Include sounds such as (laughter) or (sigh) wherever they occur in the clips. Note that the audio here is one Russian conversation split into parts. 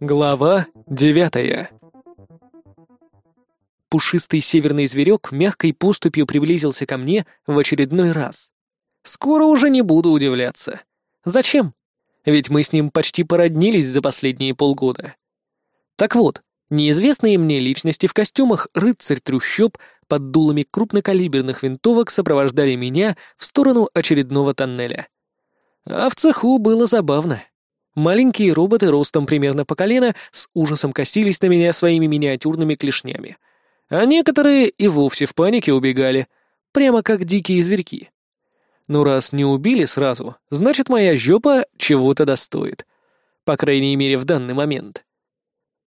Глава девятая Пушистый северный зверек мягкой поступью приблизился ко мне в очередной раз. Скоро уже не буду удивляться. Зачем? Ведь мы с ним почти породнились за последние полгода. Так вот, неизвестные мне личности в костюмах рыцарь-трущоб под дулами крупнокалиберных винтовок сопровождали меня в сторону очередного тоннеля. А в цеху было забавно. Маленькие роботы ростом примерно по колено с ужасом косились на меня своими миниатюрными клешнями. А некоторые и вовсе в панике убегали, прямо как дикие зверьки. Ну раз не убили сразу, значит моя жопа чего-то достоит. По крайней мере, в данный момент.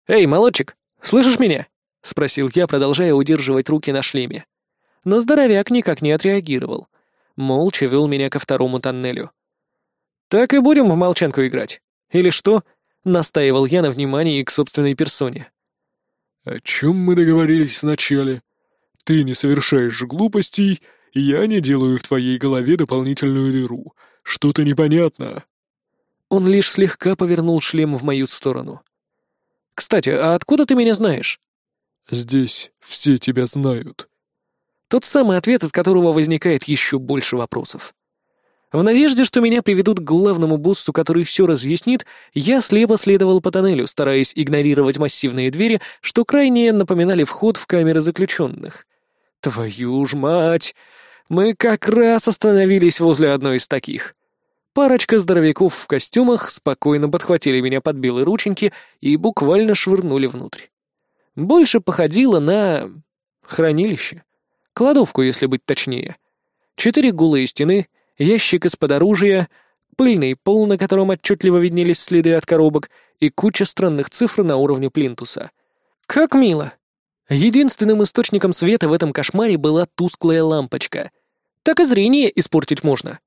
«Эй, молодчик, слышишь меня?» — спросил я, продолжая удерживать руки на шлеме. Но здоровяк никак не отреагировал. Молча вел меня ко второму тоннелю. «Так и будем в молчанку играть. Или что?» — настаивал я на внимании к собственной персоне. «О чем мы договорились вначале? Ты не совершаешь глупостей, и я не делаю в твоей голове дополнительную дыру. Что-то непонятно». Он лишь слегка повернул шлем в мою сторону. «Кстати, а откуда ты меня знаешь?» «Здесь все тебя знают». Тот самый ответ, от которого возникает еще больше вопросов. В надежде, что меня приведут к главному боссу, который все разъяснит, я слепо следовал по тоннелю, стараясь игнорировать массивные двери, что крайне напоминали вход в камеры заключенных. Твою ж мать! Мы как раз остановились возле одной из таких. Парочка здоровяков в костюмах спокойно подхватили меня под белые рученьки и буквально швырнули внутрь. Больше походило на... хранилище. Кладовку, если быть точнее. Четыре голые стены, ящик из-под оружия, пыльный пол, на котором отчетливо виднелись следы от коробок, и куча странных цифр на уровне плинтуса. Как мило! Единственным источником света в этом кошмаре была тусклая лампочка. Так и зрение испортить можно.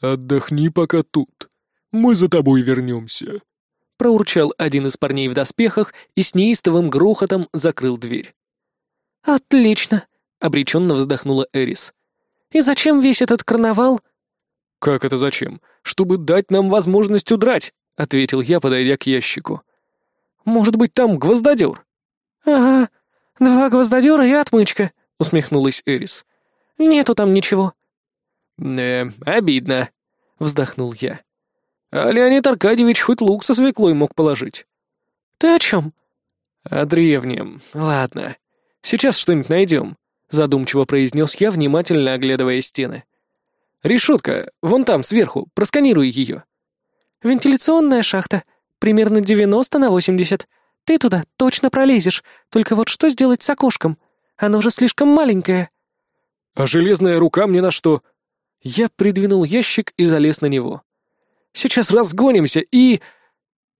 «Отдохни пока тут. Мы за тобой вернемся», — проурчал один из парней в доспехах и с неистовым грохотом закрыл дверь. «Отлично», — обреченно вздохнула Эрис. И зачем весь этот карнавал?» «Как это зачем? Чтобы дать нам возможность удрать», — ответил я, подойдя к ящику. «Может быть, там гвоздодер?» «Ага, два гвоздодера и отмычка», — усмехнулась Эрис. «Нету там ничего». «Э, обидно», — вздохнул я. «А Леонид Аркадьевич хоть лук со свеклой мог положить». «Ты о чем?» «О древнем. Ладно. Сейчас что-нибудь найдем задумчиво произнес я, внимательно оглядывая стены. «Решетка, вон там, сверху, просканируй ее». «Вентиляционная шахта, примерно 90 на 80. Ты туда точно пролезешь, только вот что сделать с окошком? Оно же слишком маленькое». «А железная рука мне на что?» Я придвинул ящик и залез на него. «Сейчас разгонимся и...»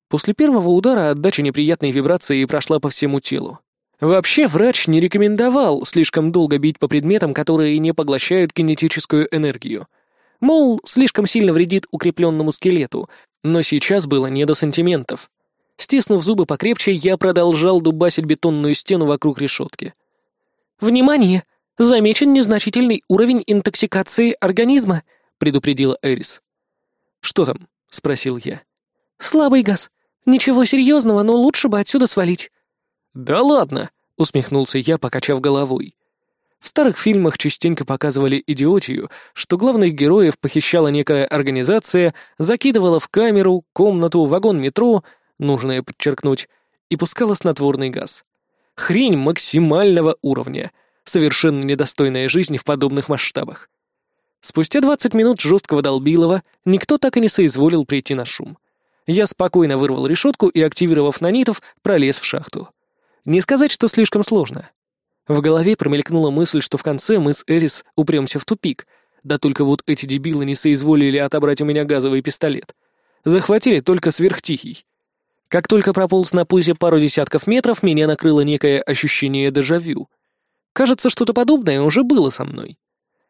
После первого удара отдача неприятной вибрации прошла по всему телу. Вообще врач не рекомендовал слишком долго бить по предметам, которые не поглощают кинетическую энергию. Мол, слишком сильно вредит укрепленному скелету, но сейчас было не до сантиментов. Стиснув зубы покрепче, я продолжал дубасить бетонную стену вокруг решетки. «Внимание! Замечен незначительный уровень интоксикации организма», — предупредила Эрис. «Что там?» — спросил я. «Слабый газ. Ничего серьезного, но лучше бы отсюда свалить». «Да ладно!» — усмехнулся я, покачав головой. В старых фильмах частенько показывали идиотию, что главных героев похищала некая организация, закидывала в камеру, комнату, вагон метро, нужное подчеркнуть, и пускала снотворный газ. Хрень максимального уровня, совершенно недостойная жизни в подобных масштабах. Спустя 20 минут жесткого долбилова никто так и не соизволил прийти на шум. Я спокойно вырвал решетку и, активировав нанитов, пролез в шахту. Не сказать, что слишком сложно. В голове промелькнула мысль, что в конце мы с Эрис упремся в тупик, да только вот эти дебилы не соизволили отобрать у меня газовый пистолет. Захватили только сверхтихий. Как только прополз на пузе пару десятков метров, меня накрыло некое ощущение дежавю. Кажется, что-то подобное уже было со мной.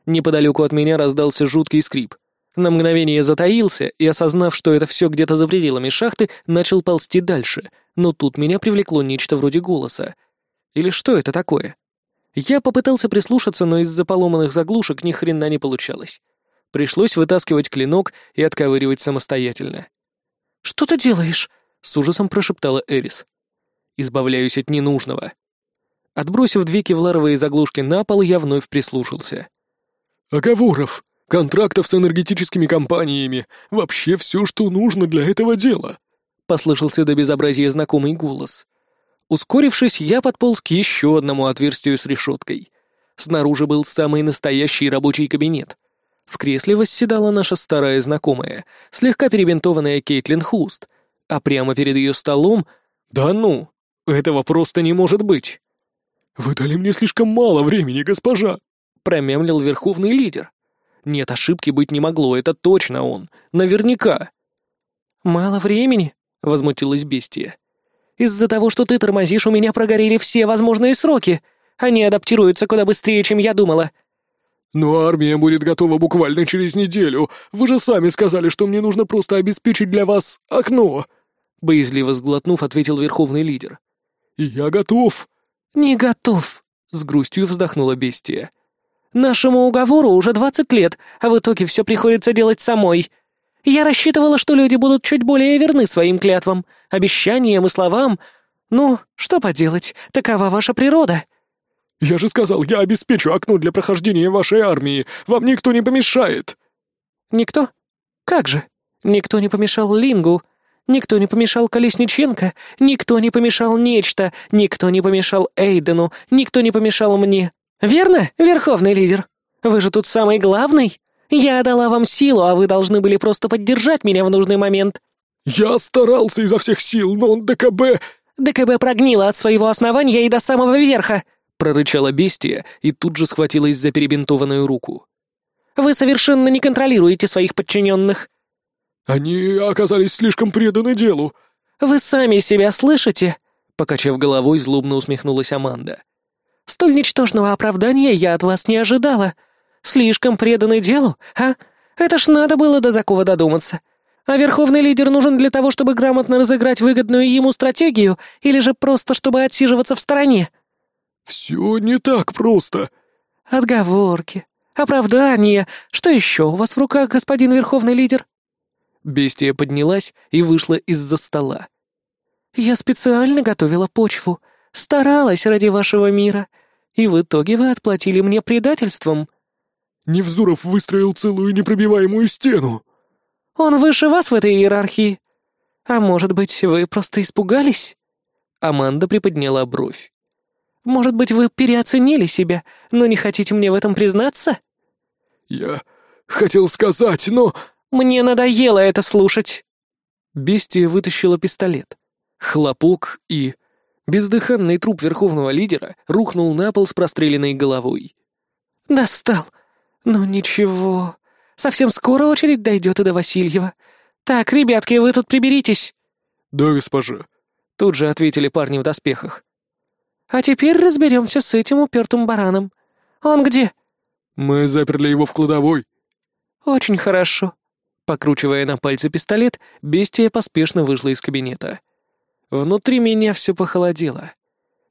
Неподалеку от меня раздался жуткий скрип. На мгновение затаился и, осознав, что это все где-то за пределами шахты, начал ползти дальше — но тут меня привлекло нечто вроде голоса. Или что это такое? Я попытался прислушаться, но из-за поломанных заглушек ни хрена не получалось. Пришлось вытаскивать клинок и отковыривать самостоятельно. «Что ты делаешь?» — с ужасом прошептала Эрис. «Избавляюсь от ненужного». Отбросив две кевларовые заглушки на пол, я вновь прислушался. «Оговоров, контрактов с энергетическими компаниями, вообще все, что нужно для этого дела», — послышался до безобразия знакомый голос. Ускорившись, я подполз к еще одному отверстию с решеткой. Снаружи был самый настоящий рабочий кабинет. В кресле восседала наша старая знакомая, слегка перебинтованная Кейтлин Хуст, а прямо перед ее столом... Да ну, этого просто не может быть. «Вы дали мне слишком мало времени, госпожа!» — промямлил верховный лидер. Нет, ошибки быть не могло, это точно он. Наверняка. «Мало времени?» — возмутилась бестия. «Из-за того, что ты тормозишь, у меня прогорели все возможные сроки. Они адаптируются куда быстрее, чем я думала». «Но армия будет готова буквально через неделю. Вы же сами сказали, что мне нужно просто обеспечить для вас окно!» Боязливо сглотнув, ответил верховный лидер. «И я готов!» «Не готов!» — с грустью вздохнула бестия. «Нашему уговору уже двадцать лет, а в итоге все приходится делать самой. Я рассчитывала, что люди будут чуть более верны своим клятвам, обещаниям и словам. Ну, что поделать, такова ваша природа. «Я же сказал, я обеспечу окно для прохождения вашей армии. Вам никто не помешает». «Никто? Как же? Никто не помешал Лингу. Никто не помешал Колесниченко. Никто не помешал Нечто. Никто не помешал Эйдену. Никто не помешал мне. Верно, Верховный Лидер? Вы же тут самый главный. Я дала вам силу, а вы должны были просто поддержать меня в нужный момент». «Я старался изо всех сил, но он ДКБ...» «ДКБ прогнило от своего основания и до самого верха прорычала бестия и тут же схватилась за перебинтованную руку. «Вы совершенно не контролируете своих подчиненных». «Они оказались слишком преданы делу». «Вы сами себя слышите?» Покачав головой, злобно усмехнулась Аманда. «Столь ничтожного оправдания я от вас не ожидала. Слишком преданы делу, а? Это ж надо было до такого додуматься. А верховный лидер нужен для того, чтобы грамотно разыграть выгодную ему стратегию, или же просто чтобы отсиживаться в стороне?» «Все не так просто». «Отговорки, оправдания. Что еще у вас в руках, господин Верховный Лидер?» Бестия поднялась и вышла из-за стола. «Я специально готовила почву, старалась ради вашего мира, и в итоге вы отплатили мне предательством». «Невзуров выстроил целую непробиваемую стену». «Он выше вас в этой иерархии. А может быть, вы просто испугались?» Аманда приподняла бровь. Может быть, вы переоценили себя, но не хотите мне в этом признаться?» «Я хотел сказать, но...» «Мне надоело это слушать!» Бестия вытащила пистолет. Хлопок и... Бездыханный труп верховного лидера рухнул на пол с простреленной головой. «Достал! Ну ничего. Совсем скоро очередь дойдет и до Васильева. Так, ребятки, вы тут приберитесь!» «Да, госпожа!» Тут же ответили парни в доспехах. А теперь разберемся с этим упертым бараном. Он где?» «Мы заперли его в кладовой». «Очень хорошо». Покручивая на пальце пистолет, бестия поспешно вышла из кабинета. Внутри меня все похолодело.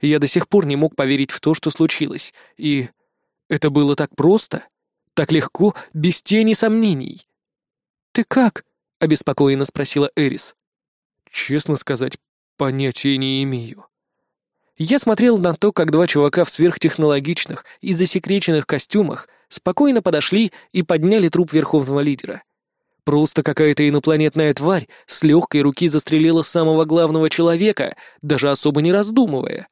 Я до сих пор не мог поверить в то, что случилось. И это было так просто, так легко, без тени сомнений. «Ты как?» — обеспокоенно спросила Эрис. «Честно сказать, понятия не имею». Я смотрел на то, как два чувака в сверхтехнологичных и засекреченных костюмах спокойно подошли и подняли труп верховного лидера. Просто какая-то инопланетная тварь с легкой руки застрелила самого главного человека, даже особо не раздумывая.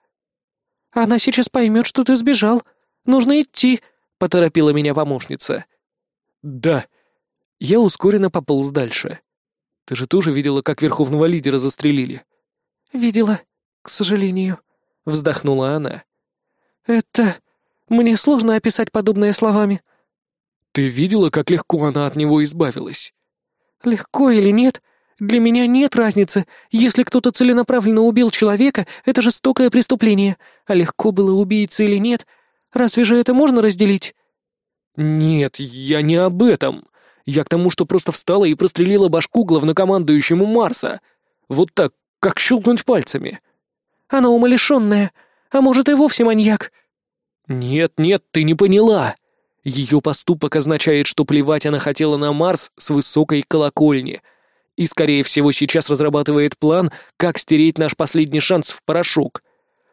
«Она сейчас поймет, что ты сбежал. Нужно идти», — поторопила меня помощница. «Да». Я ускоренно пополз дальше. «Ты же тоже видела, как верховного лидера застрелили?» «Видела, к сожалению», — вздохнула она. «Это... мне сложно описать подобное словами». «Ты видела, как легко она от него избавилась?» «Легко или нет? Для меня нет разницы. Если кто-то целенаправленно убил человека, это жестокое преступление. А легко было убийца или нет? Разве же это можно разделить?» «Нет, я не об этом. Я к тому, что просто встала и прострелила башку главнокомандующему Марса. Вот так, как щелкнуть пальцами». Она умалишенная, а может и вовсе маньяк». «Нет, нет, ты не поняла. Ее поступок означает, что плевать она хотела на Марс с высокой колокольни. И, скорее всего, сейчас разрабатывает план, как стереть наш последний шанс в порошок.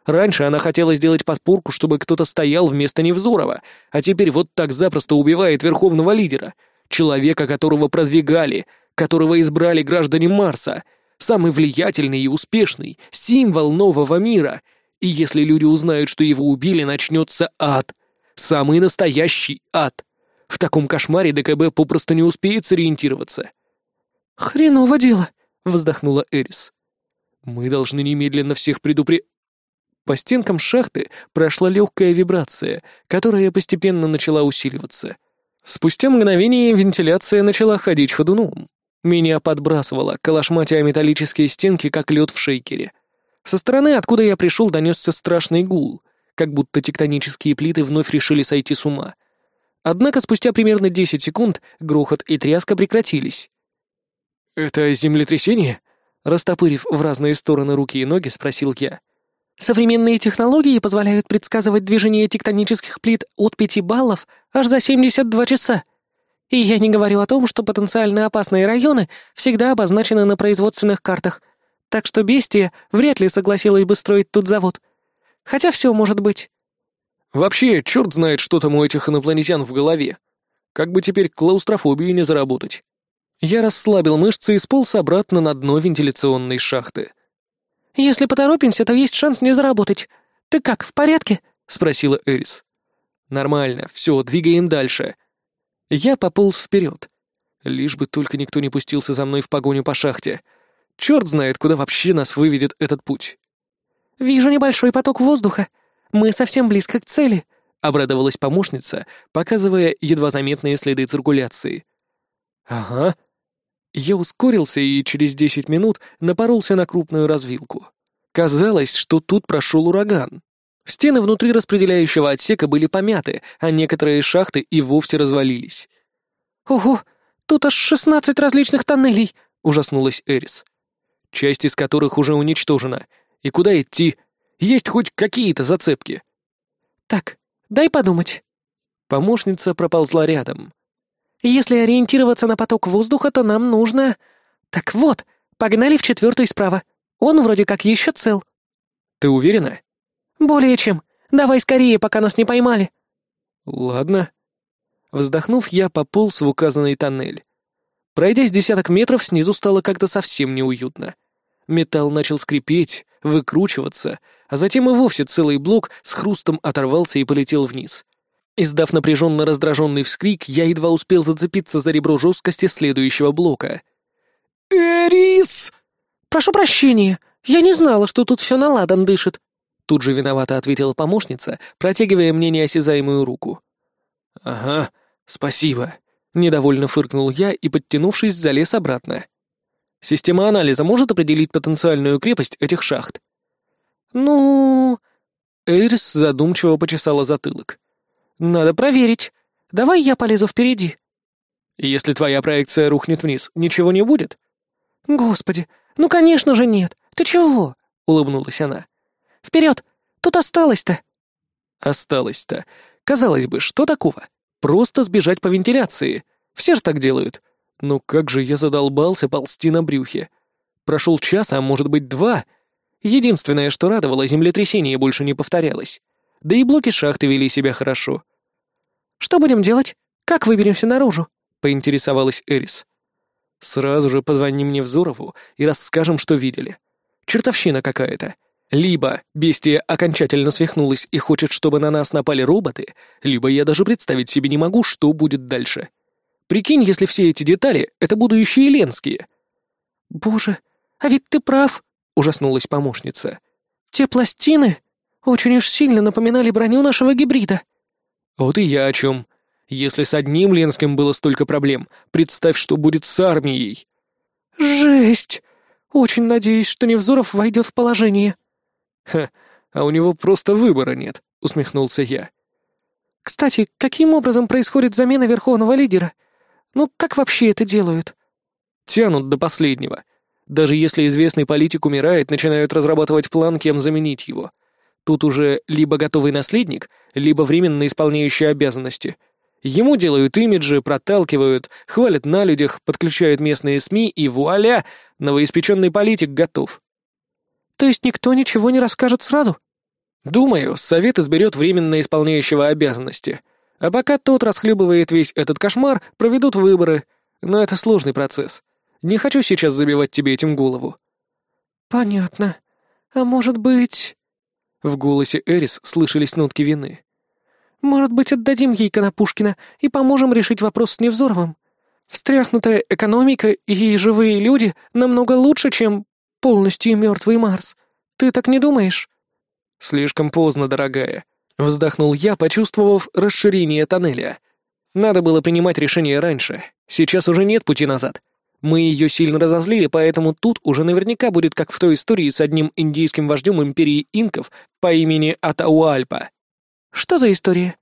Раньше она хотела сделать подпорку, чтобы кто-то стоял вместо Невзорова, а теперь вот так запросто убивает верховного лидера, человека, которого продвигали, которого избрали граждане Марса, самый влиятельный и успешный, символ нового мира. И если люди узнают, что его убили, начнется ад. Самый настоящий ад. В таком кошмаре ДКБ попросту не успеет сориентироваться. «Хреново дело», — вздохнула Эрис. «Мы должны немедленно всех предупре...» По стенкам шахты прошла легкая вибрация, которая постепенно начала усиливаться. Спустя мгновение вентиляция начала ходить ходуном. Меня подбрасывало, колошматя металлические стенки, как лед в шейкере. Со стороны, откуда я пришел, донесся страшный гул, как будто тектонические плиты вновь решили сойти с ума. Однако спустя примерно 10 секунд грохот и тряска прекратились. «Это землетрясение?» Растопырив в разные стороны руки и ноги, спросил я. «Современные технологии позволяют предсказывать движение тектонических плит от 5 баллов аж за 72 часа. И я не говорю о том, что потенциально опасные районы всегда обозначены на производственных картах, так что Бестия вряд ли согласилась бы строить тут завод. Хотя все может быть». «Вообще, черт знает, что там у этих инопланетян в голове. Как бы теперь клаустрофобию не заработать». Я расслабил мышцы и сполз обратно на дно вентиляционной шахты. «Если поторопимся, то есть шанс не заработать. Ты как, в порядке?» — спросила Эрис. «Нормально, все, двигаем дальше». Я пополз вперед. Лишь бы только никто не пустился за мной в погоню по шахте. Черт знает, куда вообще нас выведет этот путь. «Вижу небольшой поток воздуха. Мы совсем близко к цели», — обрадовалась помощница, показывая едва заметные следы циркуляции. «Ага», я ускорился и через десять минут напоролся на крупную развилку. Казалось, что тут прошел ураган. Стены внутри распределяющего отсека были помяты, а некоторые шахты и вовсе развалились. «Ого, тут аж шестнадцать различных тоннелей!» — ужаснулась Эрис. «Часть из которых уже уничтожена. И куда идти? Есть хоть какие-то зацепки?» «Так, дай подумать». Помощница проползла рядом. Если ориентироваться на поток воздуха, то нам нужно... Так вот, погнали в четвертый справа. Он вроде как еще цел. Ты уверена? Более чем. Давай скорее, пока нас не поймали. Ладно. Вздохнув, я пополз в указанный тоннель. Пройдя с десяток метров, снизу стало как-то совсем неуютно. Металл начал скрипеть, выкручиваться, а затем и вовсе целый блок с хрустом оторвался и полетел вниз. Издав напряженно раздраженный вскрик, я едва успел зацепиться за ребро жесткости следующего блока. «Эрис!» «Прошу прощения, я не знала, что тут все наладан дышит», тут же виновато ответила помощница, протягивая мне неосязаемую руку. «Ага, спасибо», — недовольно фыркнул я и, подтянувшись, залез обратно. «Система анализа может определить потенциальную крепость этих шахт?» «Ну...» Эрис задумчиво почесала затылок. «Надо проверить. Давай я полезу впереди». «Если твоя проекция рухнет вниз, ничего не будет?» «Господи, ну конечно же нет. Ты чего?» — улыбнулась она. «Вперед! Тут осталось-то!» «Осталось-то. Казалось бы, что такого? Просто сбежать по вентиляции. Все же так делают. Но как же я задолбался ползти на брюхе. Прошел час, а может быть два. Единственное, что радовало, землетрясение больше не повторялось. Да и блоки шахты вели себя хорошо. «Что будем делать? Как выберемся наружу?» — поинтересовалась Эрис. «Сразу же позвони мне Взорову и расскажем, что видели. Чертовщина какая-то. Либо бестия окончательно свихнулась и хочет, чтобы на нас напали роботы, либо я даже представить себе не могу, что будет дальше. Прикинь, если все эти детали — это будущие Ленские». «Боже, а ведь ты прав», — ужаснулась помощница. «Те пластины...» Очень уж сильно напоминали броню нашего гибрида». «Вот и я о чем. Если с одним Ленским было столько проблем, представь, что будет с армией». «Жесть! Очень надеюсь, что Невзоров войдет в положение». «Ха, а у него просто выбора нет», — усмехнулся я. «Кстати, каким образом происходит замена верховного лидера? Ну, как вообще это делают?» «Тянут до последнего. Даже если известный политик умирает, начинают разрабатывать план, кем заменить его. Тут уже либо готовый наследник, либо временно исполняющий обязанности. Ему делают имиджи, проталкивают, хвалят на людях, подключают местные СМИ, и вуаля, новоиспеченный политик готов. То есть никто ничего не расскажет сразу? Думаю, совет изберет временно исполняющего обязанности. А пока тот расхлебывает весь этот кошмар, проведут выборы. Но это сложный процесс. Не хочу сейчас забивать тебе этим голову. Понятно. А может быть... В голосе Эрис слышались нотки вины. Может быть, отдадим ей Конопушкина и поможем решить вопрос с Невзоровым? Встряхнутая экономика и живые люди намного лучше, чем полностью мертвый Марс. Ты так не думаешь?» «Слишком поздно, дорогая», — вздохнул я, почувствовав расширение тоннеля. «Надо было принимать решение раньше. Сейчас уже нет пути назад. Мы ее сильно разозлили, поэтому тут уже наверняка будет как в той истории с одним индийским вождем империи инков по имени Атауальпа. Что за история?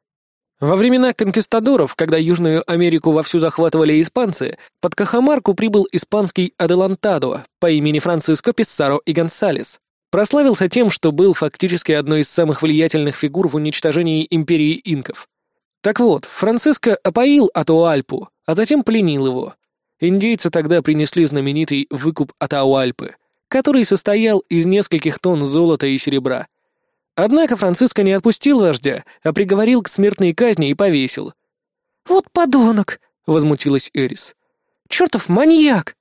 Во времена конкистадоров, когда Южную Америку вовсю захватывали испанцы, под Кахамарку прибыл испанский Аделантадо по имени Франциско Писсаро и Гонсалес. Прославился тем, что был фактически одной из самых влиятельных фигур в уничтожении империи инков. Так вот, Франциско опоил Атуальпу, а затем пленил его. Индейцы тогда принесли знаменитый выкуп Атауальпы, который состоял из нескольких тонн золота и серебра. Однако Франциско не отпустил вождя, а приговорил к смертной казни и повесил. «Вот подонок!» — возмутилась Эрис. «Чертов маньяк!»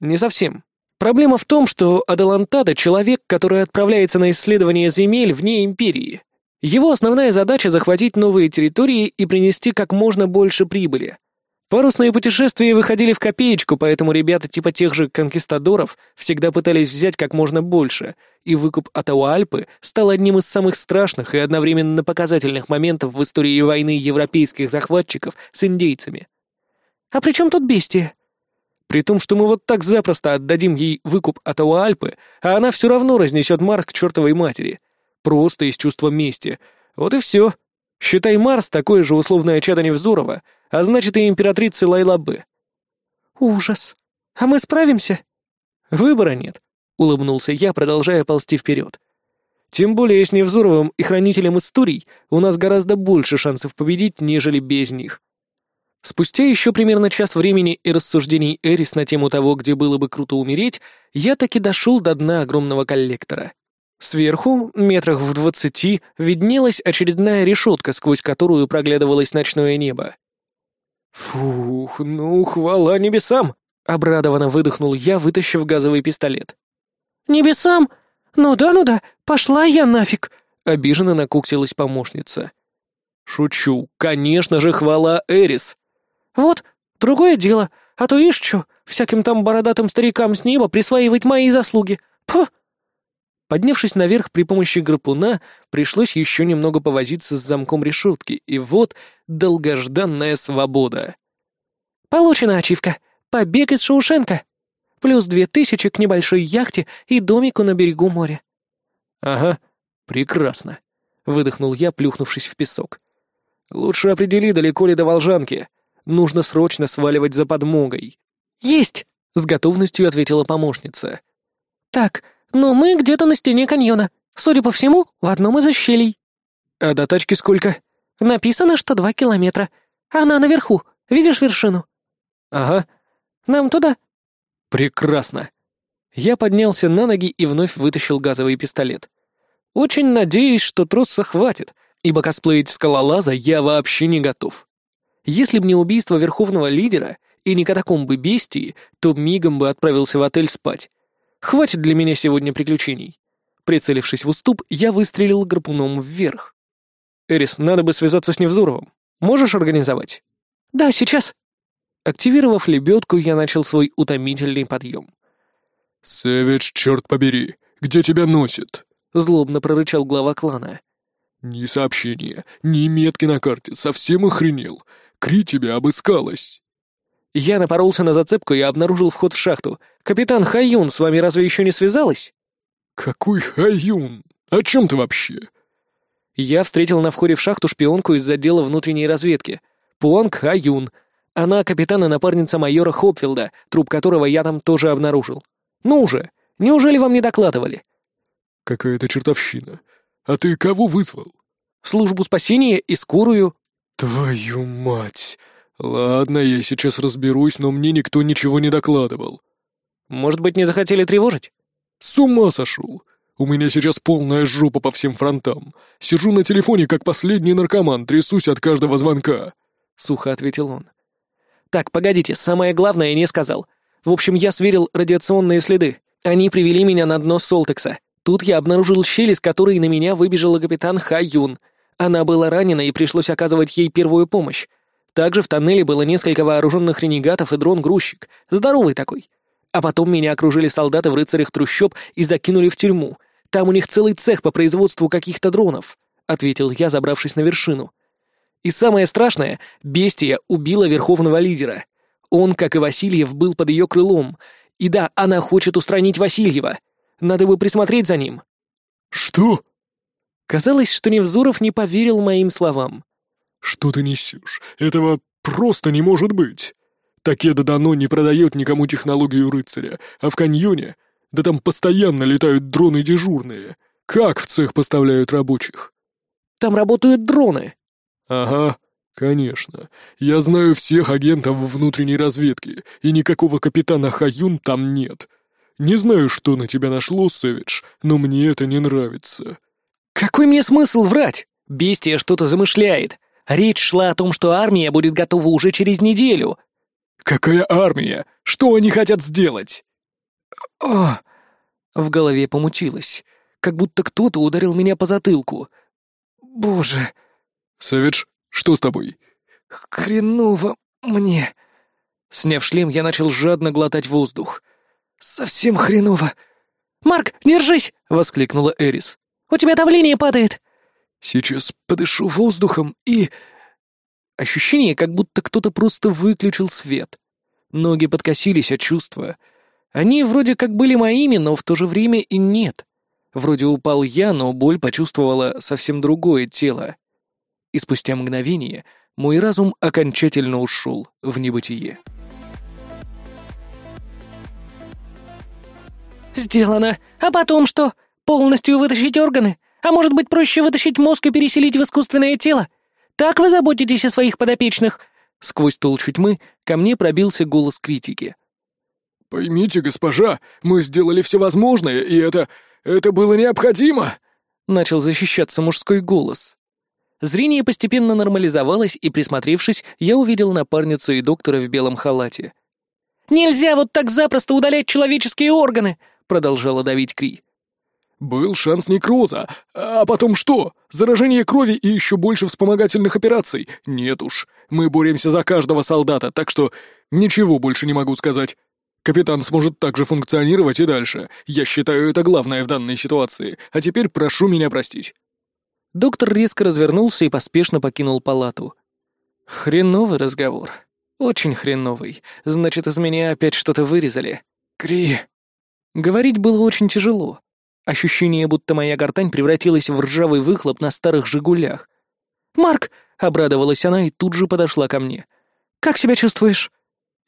«Не совсем. Проблема в том, что Аделантада — человек, который отправляется на исследование земель вне Империи. Его основная задача — захватить новые территории и принести как можно больше прибыли. Парусные путешествия выходили в копеечку, поэтому ребята типа тех же конкистадоров всегда пытались взять как можно больше, и выкуп Атауальпы стал одним из самых страшных и одновременно показательных моментов в истории войны европейских захватчиков с индейцами. «А при чем тут бестия?» При том, что мы вот так запросто отдадим ей выкуп Атауальпы, а она все равно разнесет Марс к чертовой матери. Просто из чувства мести. Вот и все. Считай Марс такое же условное чадо Невзорова, а значит и императрицы Лайлабы. Ужас. А мы справимся? Выбора нет, улыбнулся я, продолжая ползти вперед. Тем более с Невзоровым и Хранителем Историй у нас гораздо больше шансов победить, нежели без них. Спустя еще примерно час времени и рассуждений Эрис на тему того, где было бы круто умереть, я таки дошел до дна огромного коллектора. Сверху, метрах в двадцати, виднелась очередная решетка, сквозь которую проглядывалось ночное небо. «Фух, ну, хвала небесам!» — обрадованно выдохнул я, вытащив газовый пистолет. «Небесам? Ну да, ну да, пошла я нафиг!» — обиженно накуксилась помощница. «Шучу, конечно же, хвала Эрис!» «Вот, другое дело, а то ишь чё, всяким там бородатым старикам с неба присваивать мои заслуги. Пф!» Поднявшись наверх при помощи гарпуна, пришлось еще немного повозиться с замком решетки, и вот долгожданная свобода. Получена ачивка. Побег из Шаушенка. Плюс две тысячи к небольшой яхте и домику на берегу моря. Ага, прекрасно. Выдохнул я, плюхнувшись в песок. Лучше определи, далеко ли до Волжанки. Нужно срочно сваливать за подмогой. Есть! С готовностью ответила помощница. Так, но мы где-то на стене каньона. Судя по всему, в одном из ущелий». «А до тачки сколько?» «Написано, что два километра. Она наверху. Видишь вершину?» «Ага. Нам туда». «Прекрасно». Я поднялся на ноги и вновь вытащил газовый пистолет. Очень надеюсь, что троса хватит, ибо косплеить скалолаза я вообще не готов. Если б не убийство верховного лидера и не катакомбы бестии, то мигом бы отправился в отель спать. Хватит для меня сегодня приключений. Прицелившись в уступ, я выстрелил гарпуном вверх. «Эрис, надо бы связаться с Невзоровым. Можешь организовать?» «Да, сейчас». Активировав лебедку, я начал свой утомительный подъем. «Сэвидж, черт побери, где тебя носит?» — злобно прорычал глава клана. «Ни сообщения, ни метки на карте, совсем охренел. Кри тебя обыскалась». Я напоролся на зацепку и обнаружил вход в шахту. Капитан Хаюн с вами разве еще не связалась? Какой Хаюн? О чем ты вообще? Я встретил на входе в шахту шпионку из отдела внутренней разведки. Пуанг Хаюн. Она капитан и напарница майора Хопфилда, труп которого я там тоже обнаружил. Ну уже, неужели вам не докладывали? Какая-то чертовщина. А ты кого вызвал? Службу спасения и скорую. «Твою мать! Ладно, я сейчас разберусь, но мне никто ничего не докладывал». «Может быть, не захотели тревожить?» «С ума сошел! У меня сейчас полная жопа по всем фронтам. Сижу на телефоне, как последний наркоман, трясусь от каждого звонка», — сухо ответил он. «Так, погодите, самое главное я не сказал. В общем, я сверил радиационные следы. Они привели меня на дно Солтекса. Тут я обнаружил щель, из которой на меня выбежала капитан Ха Юн. Она была ранена, и пришлось оказывать ей первую помощь. Также в тоннеле было несколько вооруженных ренегатов и дрон-грузчик. Здоровый такой. А потом меня окружили солдаты в рыцарях трущоб и закинули в тюрьму. Там у них целый цех по производству каких-то дронов», — ответил я, забравшись на вершину. «И самое страшное, бестия убила верховного лидера. Он, как и Васильев, был под ее крылом. И да, она хочет устранить Васильева. Надо бы присмотреть за ним». «Что?» Казалось, что Невзоров не поверил моим словам. «Что ты несешь? Этого просто не может быть. Такеда Дано не продает никому технологию рыцаря, а в каньоне да там постоянно летают дроны дежурные. Как в цех поставляют рабочих? Там работают дроны. Ага, конечно. Я знаю всех агентов внутренней разведки, и никакого капитана Хаюн там нет. Не знаю, что на тебя нашло, Сэвидж, но мне это не нравится. Какой мне смысл врать? Бестия что-то замышляет. Речь шла о том, что армия будет готова уже через неделю. Какая армия? Что они хотят сделать? О! В голове помутилось, как будто кто-то ударил меня по затылку. Боже! Савич, что с тобой? Хреново мне. Сняв шлем, я начал жадно глотать воздух. Совсем хреново. «Марк, держись!» — воскликнула Эрис. «У тебя давление падает!» «Сейчас подышу воздухом и...» Ощущение, как будто кто-то просто выключил свет. Ноги подкосились от чувства, они вроде как были моими, но в то же время и нет. Вроде упал я, но боль почувствовала совсем другое тело. И спустя мгновение мой разум окончательно ушел в небытие. «Сделано! А потом что? Полностью вытащить органы? А может быть, проще вытащить мозг и переселить в искусственное тело? Так вы заботитесь о своих подопечных?» Сквозь толщу тьмы ко мне пробился голос критики. «Поймите, госпожа, мы сделали все возможное, и это... это было необходимо!» Начал защищаться мужской голос. Зрение постепенно нормализовалось, и, присмотревшись, я увидел напарницу и доктора в белом халате. «Нельзя вот так запросто удалять человеческие органы!» — продолжала давить Кри. «Был шанс некроза. А потом что? Заражение крови и еще больше вспомогательных операций? Нет уж. Мы боремся за каждого солдата, так что ничего больше не могу сказать. Капитан сможет также функционировать и дальше. Я считаю это главное в данной ситуации. А теперь прошу меня простить». Доктор резко развернулся и поспешно покинул палату. «Хреновый разговор. Очень хреновый. Значит, из меня опять что-то вырезали. Кри...» Говорить было очень тяжело. Ощущение, будто моя гортань превратилась в ржавый выхлоп на старых «Жигулях». «Марк!» — обрадовалась она и тут же подошла ко мне. «Как себя чувствуешь?»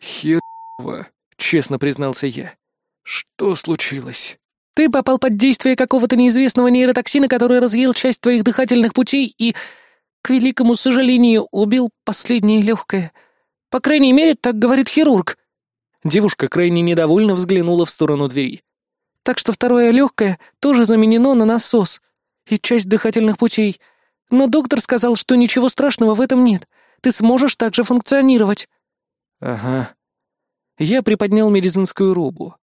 «Херово», честно признался я. «Что случилось?» «Ты попал под действие какого-то неизвестного нейротоксина, который разъел часть твоих дыхательных путей и, к великому сожалению, убил последнее легкое. По крайней мере, так говорит хирург». Девушка крайне недовольно взглянула в сторону двери. «Так что второе легкое тоже заменено на насос и часть дыхательных путей. Но доктор сказал, что ничего страшного в этом нет. Ты сможешь также функционировать». «Ага», я приподнял медицинскую робу.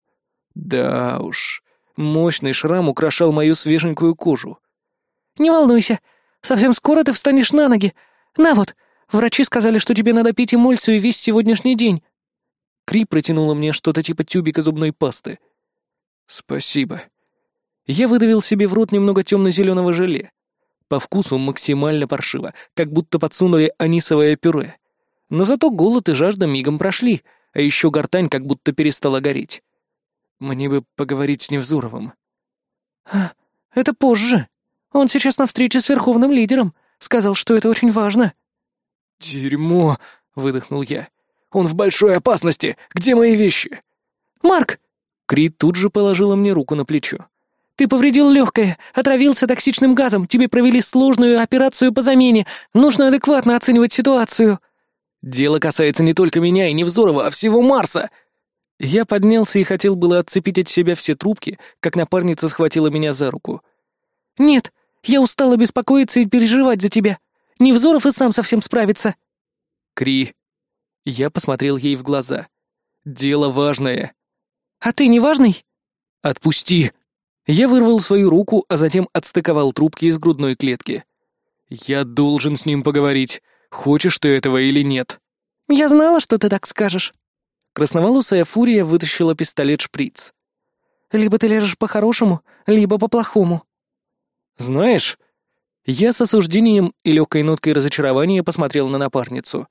Да уж, мощный шрам украшал мою свеженькую кожу. «Не волнуйся, совсем скоро ты встанешь на ноги. На вот, врачи сказали, что тебе надо пить эмульсию весь сегодняшний день». Кри протянула мне что-то типа тюбика зубной пасты. «Спасибо». Я выдавил себе в рот немного темно-зеленого желе. По вкусу максимально паршиво, как будто подсунули анисовое пюре. Но зато голод и жажда мигом прошли — а еще гортань как будто перестала гореть. Мне бы поговорить с Невзуровым. «А, это позже. Он сейчас на встрече с верховным лидером. Сказал, что это очень важно». «Дерьмо!» — выдохнул я. «Он в большой опасности! Где мои вещи?» «Марк!» Крит тут же положила мне руку на плечо. Ты повредил легкое, отравился токсичным газом, тебе провели сложную операцию по замене. Нужно адекватно оценивать ситуацию». «Дело касается не только меня и Невзорова, а всего Марса!» Я поднялся и хотел было отцепить от себя все трубки, как напарница схватила меня за руку. «Нет, я устала беспокоиться и переживать за тебя. Невзоров и сам совсем справится». «Кри». Я посмотрел ей в глаза. «Дело важное». «А ты не важный?» «Отпусти!» Я вырвал свою руку, а затем отстыковал трубки из грудной клетки. «Я должен с ним поговорить. Хочешь ты этого или нет?» «Я знала, что ты так скажешь». Красноволосая фурия вытащила пистолет-шприц. «Либо ты ляжешь по-хорошему, либо по-плохому». «Знаешь...» Я с осуждением и легкой ноткой разочарования посмотрел на напарницу.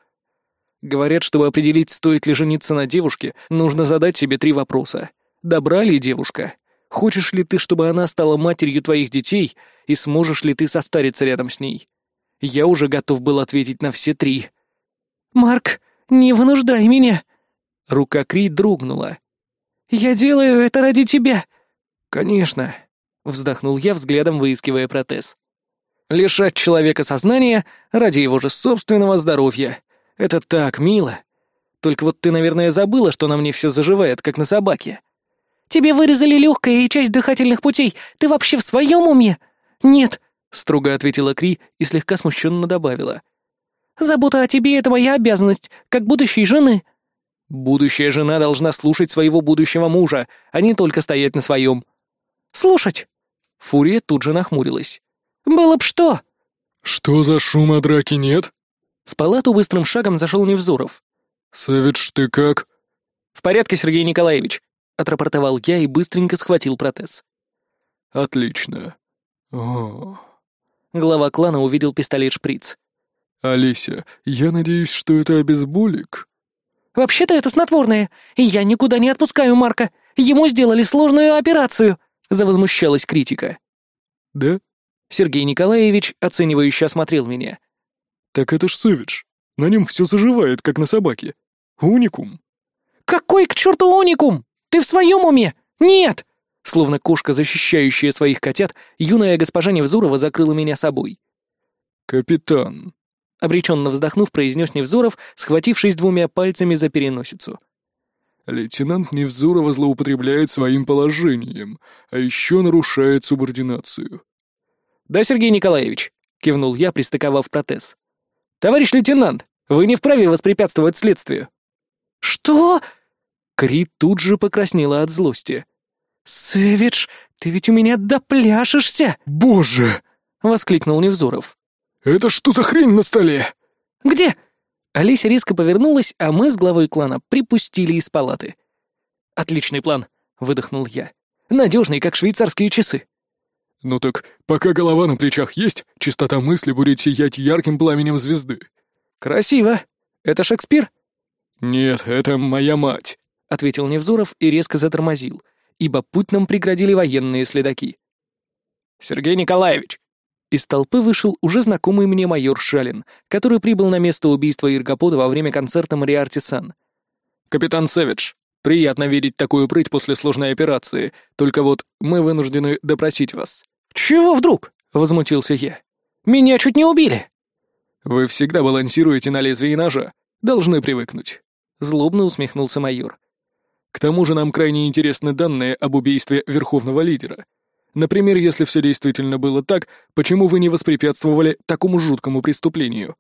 Говорят, чтобы определить, стоит ли жениться на девушке, нужно задать себе три вопроса. Добра ли девушка? Хочешь ли ты, чтобы она стала матерью твоих детей, и сможешь ли ты состариться рядом с ней? Я уже готов был ответить на все три. «Марк, не вынуждай меня!» Рука Кри дрогнула. «Я делаю это ради тебя!» «Конечно!» — вздохнул я, взглядом выискивая протез. «Лишать человека сознания ради его же собственного здоровья. Это так мило. Только вот ты, наверное, забыла, что на мне все заживает, как на собаке». «Тебе вырезали легкое и часть дыхательных путей. Ты вообще в своем уме?» «Нет», — строго ответила Кри и слегка смущенно добавила. «Забота о тебе — это моя обязанность, как будущей жены». Будущая жена должна слушать своего будущего мужа, а не только стоять на своем. Слушать. Фурия тут же нахмурилась. Было б что? Что за шума драки нет? В палату быстрым шагом зашел Невзоров. Савич, ты как? В порядке, Сергей Николаевич, отрапортовал я и быстренько схватил протез. Отлично. О. Глава клана увидел пистолет-шприц. Алися, я надеюсь, что это обезболик? «Вообще-то это снотворное, и я никуда не отпускаю Марка. Ему сделали сложную операцию», — завозмущалась критика. «Да?» Сергей Николаевич оценивающе осмотрел меня. «Так это ж Савич. На нем все заживает, как на собаке. Уникум». «Какой к черту уникум? Ты в своем уме? Нет!» Словно кошка, защищающая своих котят, юная госпожа Невзурова закрыла меня собой. «Капитан», — обреченно вздохнув, произнес Невзоров, схватившись двумя пальцами за переносицу. «Лейтенант Невзорова злоупотребляет своим положением, а еще нарушает субординацию». «Да, Сергей Николаевич», — кивнул я, пристыковав протез. «Товарищ лейтенант, вы не вправе воспрепятствовать следствию». «Что?» Крит тут же покраснела от злости. «Сэвидж, ты ведь у меня допляшешься!» «Боже!» — воскликнул Невзоров. «Это что за хрень на столе?» «Где?» Олеся резко повернулась, а мы с главой клана припустили из палаты. «Отличный план», — выдохнул я. «Надежный, как швейцарские часы». «Ну так, пока голова на плечах есть, чистота мысли будет сиять ярким пламенем звезды». «Красиво. Это Шекспир?» «Нет, это моя мать», — ответил Невзоров и резко затормозил, ибо путь нам преградили военные следаки. «Сергей Николаевич, из толпы вышел уже знакомый мне майор Шалин, который прибыл на место убийства Иргопода во время концерта Мариарти Сан. «Капитан Сэвидж, приятно видеть такую прыть после сложной операции, только вот мы вынуждены допросить вас». «Чего вдруг?» — возмутился я. «Меня чуть не убили». «Вы всегда балансируете на лезвии ножа. Должны привыкнуть», — злобно усмехнулся майор. «К тому же нам крайне интересны данные об убийстве верховного лидера». Например, если все действительно было так, почему вы не воспрепятствовали такому жуткому преступлению?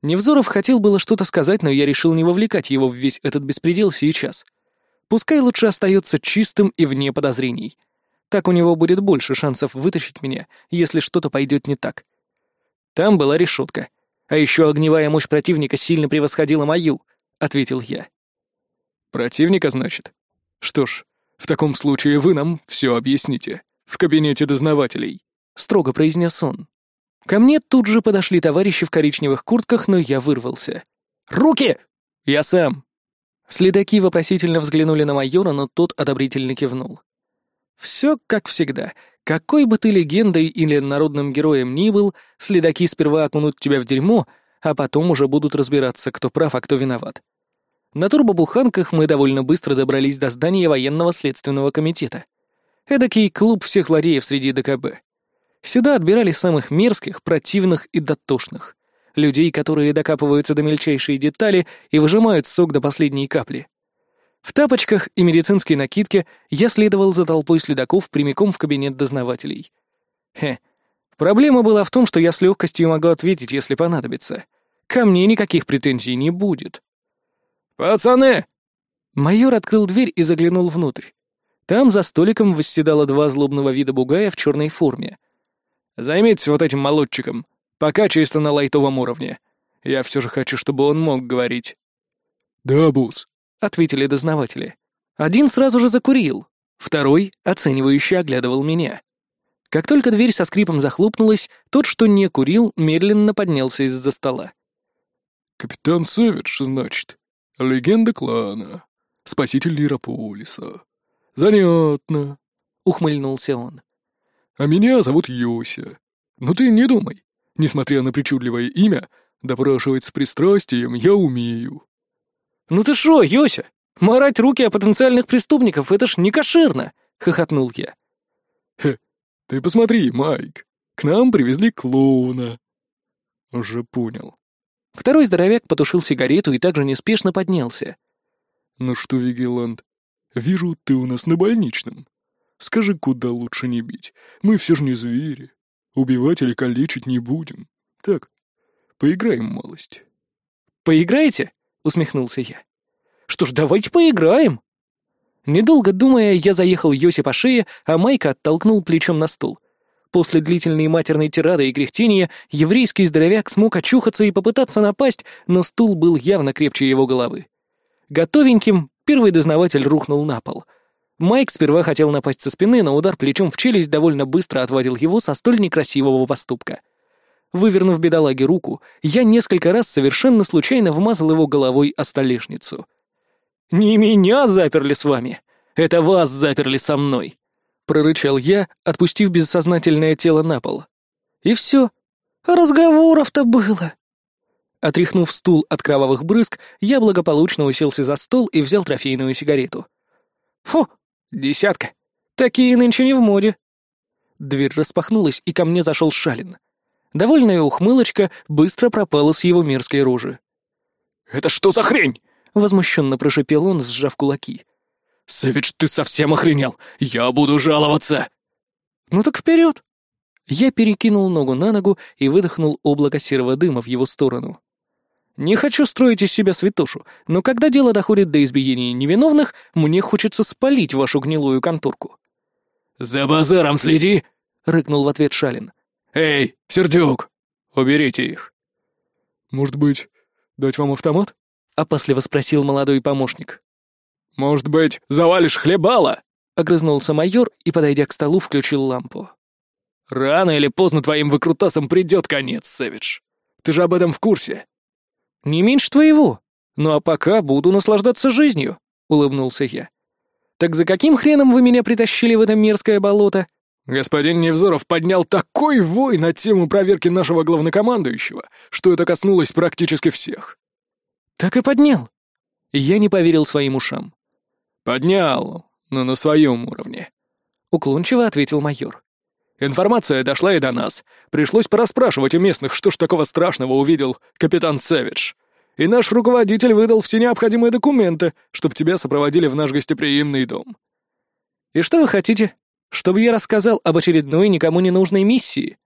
Невзоров хотел было что-то сказать, но я решил не вовлекать его в весь этот беспредел сейчас. Пускай лучше остается чистым и вне подозрений. Так у него будет больше шансов вытащить меня, если что-то пойдет не так. Там была решетка. А еще огневая мощь противника сильно превосходила мою, — ответил я. Противника, значит? Что ж, в таком случае вы нам все объясните в кабинете дознавателей», — строго произнес он. Ко мне тут же подошли товарищи в коричневых куртках, но я вырвался. «Руки!» «Я сам!» Следаки вопросительно взглянули на майора, но тот одобрительно кивнул. «Все как всегда. Какой бы ты легендой или народным героем ни был, следаки сперва окунут тебя в дерьмо, а потом уже будут разбираться, кто прав, а кто виноват. На турбобуханках мы довольно быстро добрались до здания военного следственного комитета. Эдакий клуб всех злодеев среди ДКБ. Сюда отбирали самых мерзких, противных и дотошных. Людей, которые докапываются до мельчайшей детали и выжимают сок до последней капли. В тапочках и медицинской накидке я следовал за толпой следаков прямиком в кабинет дознавателей. Хе. Проблема была в том, что я с легкостью могу ответить, если понадобится. Ко мне никаких претензий не будет. «Пацаны!» Майор открыл дверь и заглянул внутрь. Там за столиком восседало два злобного вида бугая в черной форме. «Займитесь вот этим молодчиком. Пока чисто на лайтовом уровне. Я все же хочу, чтобы он мог говорить». «Да, босс», — ответили дознаватели. Один сразу же закурил, второй, оценивающе, оглядывал меня. Как только дверь со скрипом захлопнулась, тот, что не курил, медленно поднялся из-за стола. «Капитан Сэвидж, значит. Легенда клана. Спаситель Лирополиса. Занятно», — ухмыльнулся он. «А меня зовут Йося. Но ты не думай. Несмотря на причудливое имя, допрашивать с пристрастием я умею». «Ну ты шо, Йося? Марать руки о потенциальных преступников — это ж не кошерно!» — хохотнул я. «Хе, ты посмотри, Майк, к нам привезли клоуна». «Уже понял». Второй здоровяк потушил сигарету и также неспешно поднялся. «Ну что, Вигеланд, вижу, ты у нас на больничном. Скажи, куда лучше не бить? Мы все же не звери. Убивать или калечить не будем. Так, поиграем малость». «Поиграете?» — усмехнулся я. «Что ж, давайте поиграем!» Недолго думая, я заехал Йоси по шее, а Майка оттолкнул плечом на стул. После длительной матерной тирады и кряхтения еврейский здоровяк смог очухаться и попытаться напасть, но стул был явно крепче его головы. Готовеньким первый дознаватель рухнул на пол. Майк сперва хотел напасть со спины, но удар плечом в челюсть довольно быстро отводил его со столь некрасивого поступка. Вывернув бедолаге руку, я несколько раз совершенно случайно вмазал его головой о столешницу. «Не меня заперли с вами! Это вас заперли со мной!» — прорычал я, отпустив бессознательное тело на пол. «И все. Разговоров-то было!» Отряхнув стул от кровавых брызг, я благополучно уселся за стол и взял трофейную сигарету. «Фу, десятка! Такие нынче не в моде!» Дверь распахнулась, и ко мне зашел Шалин. Довольная ухмылочка быстро пропала с его мерзкой рожи. «Это что за хрень?» — возмущенно прошепел он, сжав кулаки. «Сэвидж, ты совсем охренел! Я буду жаловаться!» «Ну так вперед!» Я перекинул ногу на ногу и выдохнул облако серого дыма в его сторону. «Не хочу строить из себя святошу, но когда дело доходит до избиения невиновных, мне хочется спалить вашу гнилую конторку». «За базаром следи!» — рыкнул в ответ Шалин. «Эй, Сердюк, уберите их!» «Может быть, дать вам автомат?» — опасливо спросил молодой помощник. «Может быть, завалишь хлебала?» — огрызнулся майор и, подойдя к столу, включил лампу. «Рано или поздно твоим выкрутасам придет конец, Сэвидж. Ты же об этом в курсе». «Не меньше твоего. Ну а пока буду наслаждаться жизнью», — улыбнулся я. «Так за каким хреном вы меня притащили в это мерзкое болото?» Господин Невзоров поднял такой вой на тему проверки нашего главнокомандующего, что это коснулось практически всех. Так и поднял. Я не поверил своим ушам. Поднял, но на своем уровне. Уклончиво ответил майор. Информация дошла и до нас. Пришлось порасспрашивать у местных, что ж такого страшного увидел капитан Сэвидж. И наш руководитель выдал все необходимые документы, чтобы тебя сопроводили в наш гостеприимный дом. И что вы хотите? Чтобы я рассказал об очередной никому не нужной миссии.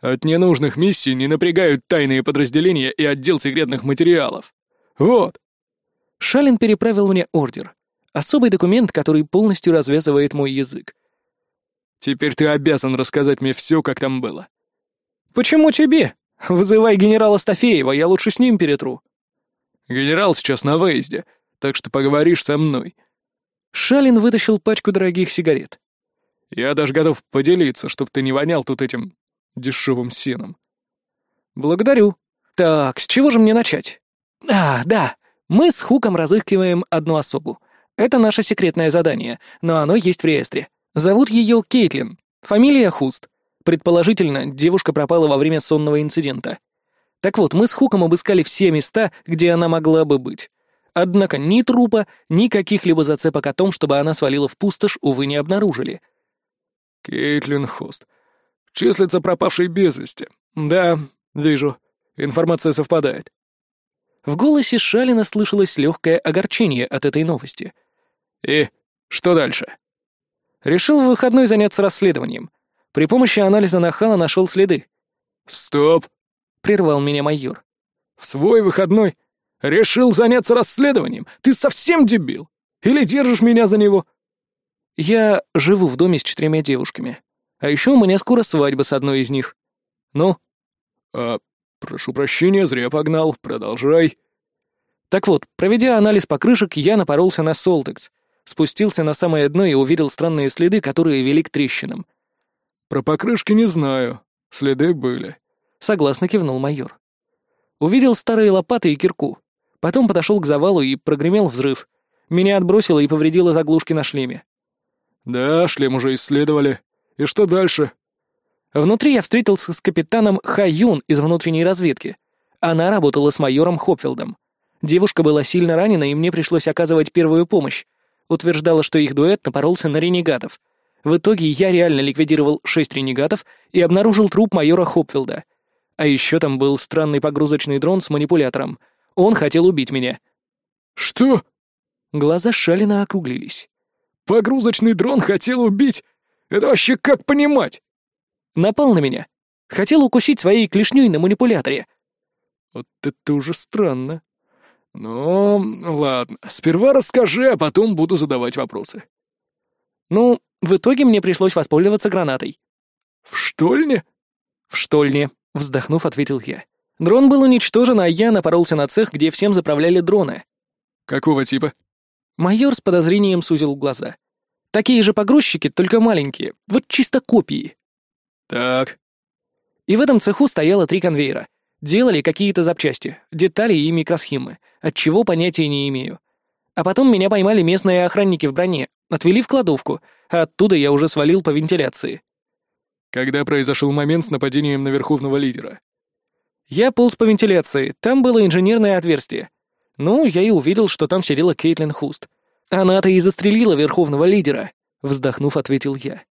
От ненужных миссий не напрягают тайные подразделения и отдел секретных материалов. Вот. Шалин переправил мне ордер. Особый документ, который полностью развязывает мой язык. Теперь ты обязан рассказать мне все, как там было. Почему тебе? Вызывай генерала Стафеева, я лучше с ним перетру. Генерал сейчас на выезде, так что поговоришь со мной. Шалин вытащил пачку дорогих сигарет. Я даже готов поделиться, чтоб ты не вонял тут этим дешевым сеном. Благодарю. Так, с чего же мне начать? А, да, мы с Хуком разыскиваем одну особу. Это наше секретное задание, но оно есть в реестре. Зовут ее Кейтлин. Фамилия Хуст. Предположительно, девушка пропала во время сонного инцидента. Так вот, мы с Хуком обыскали все места, где она могла бы быть. Однако ни трупа, ни каких-либо зацепок о том, чтобы она свалила в пустошь, увы, не обнаружили — Кейтлин Хост. Числится пропавшей без вести. Да, вижу. Информация совпадает. В голосе Шалина слышалось легкое огорчение от этой новости. И что дальше? Решил в выходной заняться расследованием. При помощи анализа нахала нашел следы. «Стоп!» — прервал меня майор. «В свой выходной решил заняться расследованием? Ты совсем дебил? Или держишь меня за него?» «Я живу в доме с четырьмя девушками. А еще у меня скоро свадьба с одной из них. Ну?» «А, прошу прощения, зря погнал. Продолжай». Так вот, проведя анализ покрышек, я напоролся на Солтекс, спустился на самое дно и увидел странные следы, которые вели к трещинам. «Про покрышки не знаю. Следы были», — согласно кивнул майор. Увидел старые лопаты и кирку. Потом подошел к завалу и прогремел взрыв. Меня отбросило и повредило заглушки на шлеме. «Да, шлем уже исследовали. И что дальше?» Внутри я встретился с капитаном Хаюн из внутренней разведки. Она работала с майором Хопфилдом. Девушка была сильно ранена, и мне пришлось оказывать первую помощь. Утверждала, что их дуэт напоролся на ренегатов. В итоге я реально ликвидировал шесть ренегатов и обнаружил труп майора Хопфилда. А еще там был странный погрузочный дрон с манипулятором. Он хотел убить меня. «Что?» Глаза Шалина округлились. «Погрузочный дрон хотел убить? Это вообще как понимать?» «Напал на меня. Хотел укусить своей клешней на манипуляторе». «Вот это уже странно. Ну, ладно. Сперва расскажи, а потом буду задавать вопросы». «Ну, в итоге мне пришлось воспользоваться гранатой». «В штольне?» «В штольне», — вздохнув, ответил я. Дрон был уничтожен, а я напоролся на цех, где всем заправляли дроны. «Какого типа?» Майор с подозрением сузил глаза. «Такие же погрузчики, только маленькие. Вот чисто копии». «Так». И в этом цеху стояло три конвейера. Делали какие-то запчасти, детали и микросхемы, от чего понятия не имею. А потом меня поймали местные охранники в броне, отвели в кладовку, а оттуда я уже свалил по вентиляции. Когда произошел момент с нападением на верховного лидера? Я полз по вентиляции, там было инженерное отверстие. Ну, я и увидел, что там сидела Кейтлин Хуст. Она-то и застрелила верховного лидера, вздохнув, ответил я.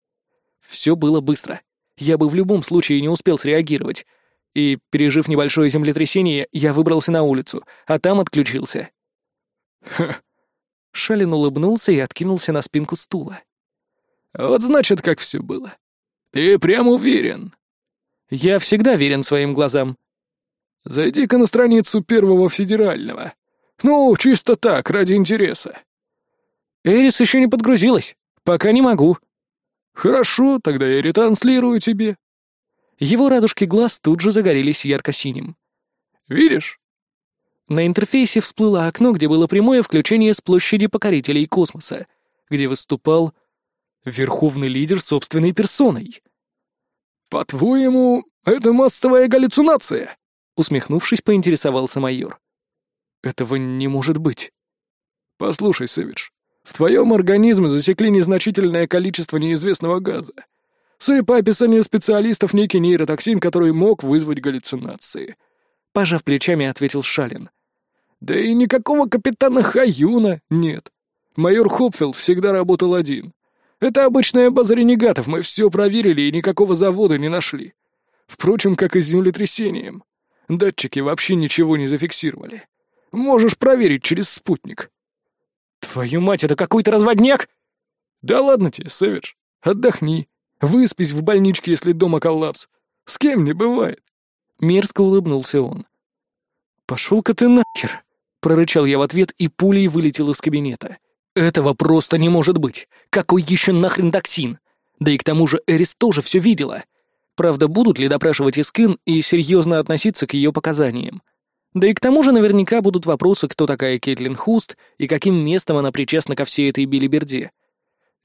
Все было быстро. Я бы в любом случае не успел среагировать. И, пережив небольшое землетрясение, я выбрался на улицу, а там отключился. Ха. Шалин улыбнулся и откинулся на спинку стула. «Вот значит, как все было. Ты прям уверен?» «Я всегда верен своим глазам». «Зайди-ка на страницу Первого Федерального. Ну, чисто так, ради интереса». «Эрис еще не подгрузилась. Пока не могу». «Хорошо, тогда я ретранслирую тебе». Его радужки глаз тут же загорелись ярко-синим. «Видишь?» На интерфейсе всплыло окно, где было прямое включение с площади покорителей космоса, где выступал верховный лидер собственной персоной. «По-твоему, это массовая галлюцинация?» Усмехнувшись, поинтересовался майор. «Этого не может быть». «Послушай, Сэвидж, в твоем организме засекли незначительное количество неизвестного газа. Судя по описанию специалистов, некий нейротоксин, который мог вызвать галлюцинации. Пожав плечами, ответил Шалин. Да и никакого капитана Хаюна нет. Майор Хопфилд всегда работал один. Это обычная база ренегатов, мы все проверили и никакого завода не нашли. Впрочем, как и с землетрясением. Датчики вообще ничего не зафиксировали. Можешь проверить через спутник. Твою мать, это какой-то разводняк! Да ладно тебе, Сэвидж, отдохни. Выспись в больничке, если дома коллапс. С кем не бывает. Мерзко улыбнулся он. «Пошел-ка ты нахер!» — прорычал я в ответ и пулей вылетел из кабинета. «Этого просто не может быть! Какой еще нахрен токсин? Да и к тому же Эрис тоже все видела. Правда, будут ли допрашивать Искин и серьезно относиться к ее показаниям? Да и к тому же наверняка будут вопросы, кто такая Кейтлин Хуст и каким местом она причастна ко всей этой билиберде.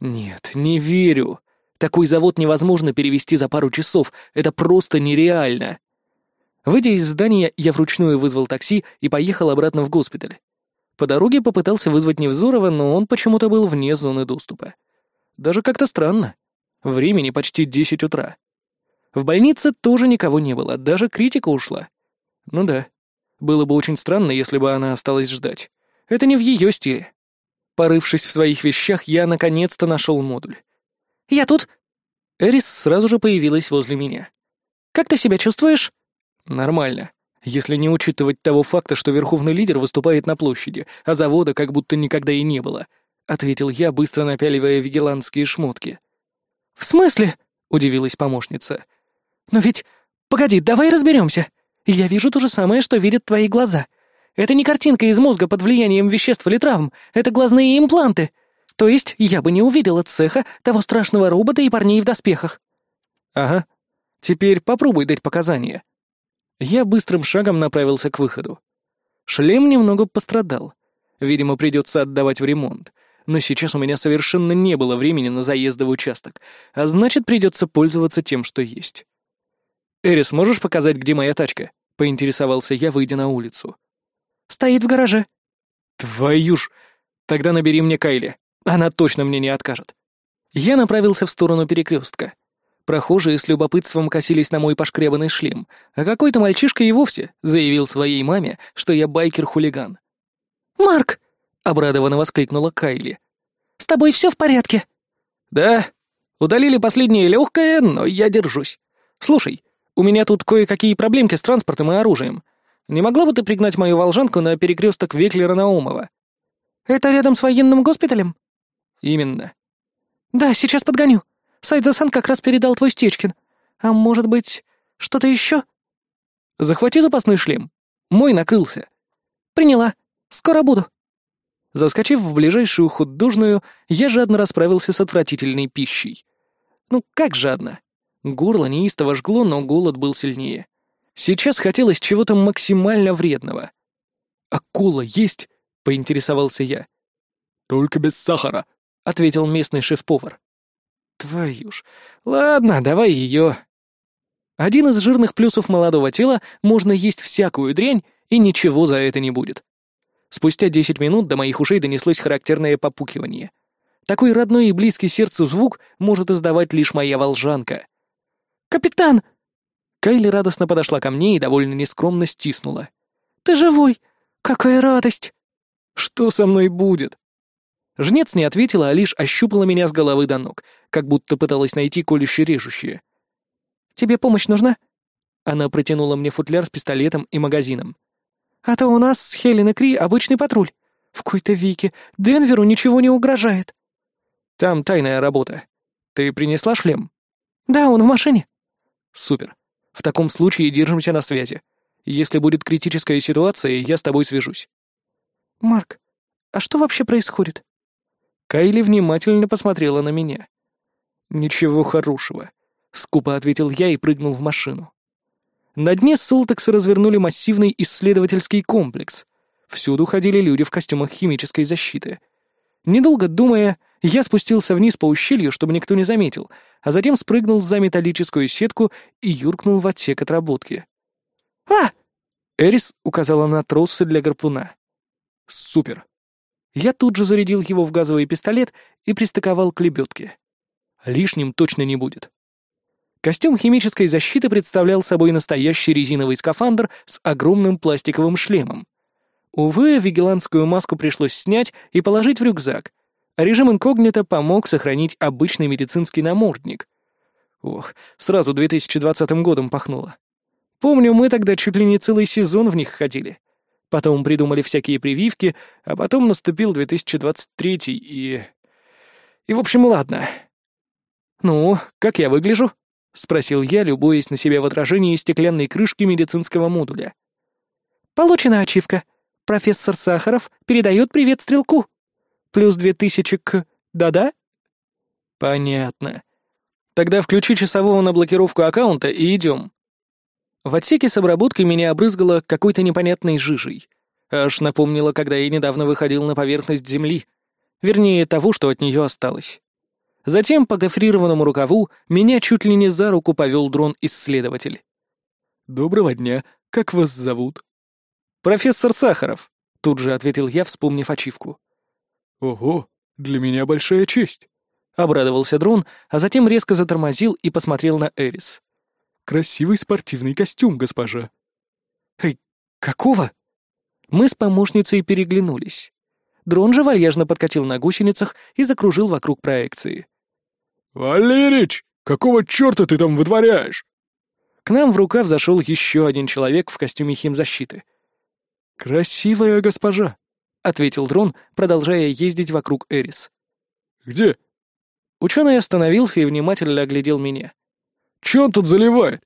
Нет, не верю. Такой завод невозможно перевести за пару часов, это просто нереально. Выйдя из здания, я вручную вызвал такси и поехал обратно в госпиталь. По дороге попытался вызвать Невзорова, но он почему-то был вне зоны доступа. Даже как-то странно. Времени почти 10 утра. В больнице тоже никого не было, даже критика ушла. Ну да. Было бы очень странно, если бы она осталась ждать. Это не в ее стиле. Порывшись в своих вещах, я наконец-то нашел модуль. «Я тут!» Эрис сразу же появилась возле меня. «Как ты себя чувствуешь?» «Нормально. Если не учитывать того факта, что верховный лидер выступает на площади, а завода как будто никогда и не было», — ответил я, быстро напяливая вигеландские шмотки. «В смысле?» — удивилась помощница. «Но ведь... Погоди, давай разберемся. Я вижу то же самое, что видят твои глаза. Это не картинка из мозга под влиянием веществ или травм, это глазные импланты. То есть я бы не увидела цеха, того страшного робота и парней в доспехах». «Ага. Теперь попробуй дать показания». Я быстрым шагом направился к выходу. Шлем немного пострадал. Видимо, придется отдавать в ремонт. Но сейчас у меня совершенно не было времени на заезды в участок, а значит, придется пользоваться тем, что есть. «Эрис, можешь показать, где моя тачка?» — поинтересовался я, выйдя на улицу. «Стоит в гараже». «Твою ж! Тогда набери мне Кайли. Она точно мне не откажет». Я направился в сторону перекрестка. Прохожие с любопытством косились на мой пошкребанный шлем, а какой-то мальчишка и вовсе заявил своей маме, что я байкер-хулиган. «Марк!» — обрадованно воскликнула Кайли. «С тобой все в порядке?» «Да. Удалили последнее легкое, но я держусь. Слушай, у меня тут кое-какие проблемки с транспортом и оружием. Не могла бы ты пригнать мою волжанку на перекресток Веклера Наумова?» «Это рядом с военным госпиталем?» «Именно». «Да, сейчас подгоню. Сайдзасан как раз передал твой Стечкин. А может быть, что-то еще?» «Захвати запасной шлем. Мой накрылся». «Приняла. Скоро буду». Заскочив в ближайшую художную, я жадно расправился с отвратительной пищей. Ну, как жадно? Горло неистово жгло, но голод был сильнее. Сейчас хотелось чего-то максимально вредного. «А есть?» — поинтересовался я. «Только без сахара», — ответил местный шеф-повар. Твою ж. Ладно, давай ее. Один из жирных плюсов молодого тела — можно есть всякую дрянь, и ничего за это не будет. Спустя десять минут до моих ушей донеслось характерное попукивание. Такой родной и близкий сердцу звук может издавать лишь моя волжанка. «Капитан!» Кайли радостно подошла ко мне и довольно нескромно стиснула. «Ты живой! Какая радость!» «Что со мной будет?» Жнец не ответила, а лишь ощупала меня с головы до ног, как будто пыталась найти колюще-режущее. «Тебе помощь нужна?» Она протянула мне футляр с пистолетом и магазином. «А то у нас с Хелен и Кри обычный патруль. В какой-то Вике Денверу ничего не угрожает». «Там тайная работа. Ты принесла шлем?» «Да, он в машине». «Супер. В таком случае держимся на связи. Если будет критическая ситуация, я с тобой свяжусь». «Марк, а что вообще происходит?» Кайли внимательно посмотрела на меня. «Ничего хорошего», — скупо ответил я и прыгнул в машину. На дне Султекса развернули массивный исследовательский комплекс. Всюду ходили люди в костюмах химической защиты. Недолго думая, я спустился вниз по ущелью, чтобы никто не заметил, а затем спрыгнул за металлическую сетку и юркнул в отсек отработки. «А!» Эрис указала на тросы для гарпуна. «Супер!» Я тут же зарядил его в газовый пистолет и пристыковал к лебедке. Лишним точно не будет. Костюм химической защиты представлял собой настоящий резиновый скафандр с огромным пластиковым шлемом. Увы, вигеландскую маску пришлось снять и положить в рюкзак, режим инкогнито помог сохранить обычный медицинский намордник. Ох, сразу 2020 годом пахнуло. Помню, мы тогда чуть ли не целый сезон в них ходили. Потом придумали всякие прививки, а потом наступил 2023 и... И, в общем, ладно. «Ну, как я выгляжу?» — спросил я, любуясь на себя в отражении стеклянной крышки медицинского модуля. «Получена ачивка. Профессор Сахаров передает привет стрелку. Плюс две тысячи к... Да-да?» «Понятно. Тогда включи часового на блокировку аккаунта и идем. В отсеке с обработкой меня обрызгало какой-то непонятной жижей. Аж напомнило, когда я недавно выходил на поверхность земли. Вернее, того, что от нее осталось. Затем по гофрированному рукаву меня чуть ли не за руку повел дрон-исследователь. «Доброго дня. Как вас зовут?» «Профессор Сахаров», — тут же ответил я, вспомнив ачивку. «Ого, для меня большая честь», — обрадовался дрон, а затем резко затормозил и посмотрел на Эрис. Красивый спортивный костюм, госпожа». «Эй, какого?» Мы с помощницей переглянулись. Дрон же вальяжно подкатил на гусеницах и закружил вокруг проекции. «Валерич, Какого черта ты там вытворяешь?» К нам в рукав зашел еще один человек в костюме химзащиты. «Красивая госпожа», — ответил дрон, продолжая ездить вокруг Эрис. «Где?» Ученый остановился и внимательно оглядел меня. «Че он тут заливает?»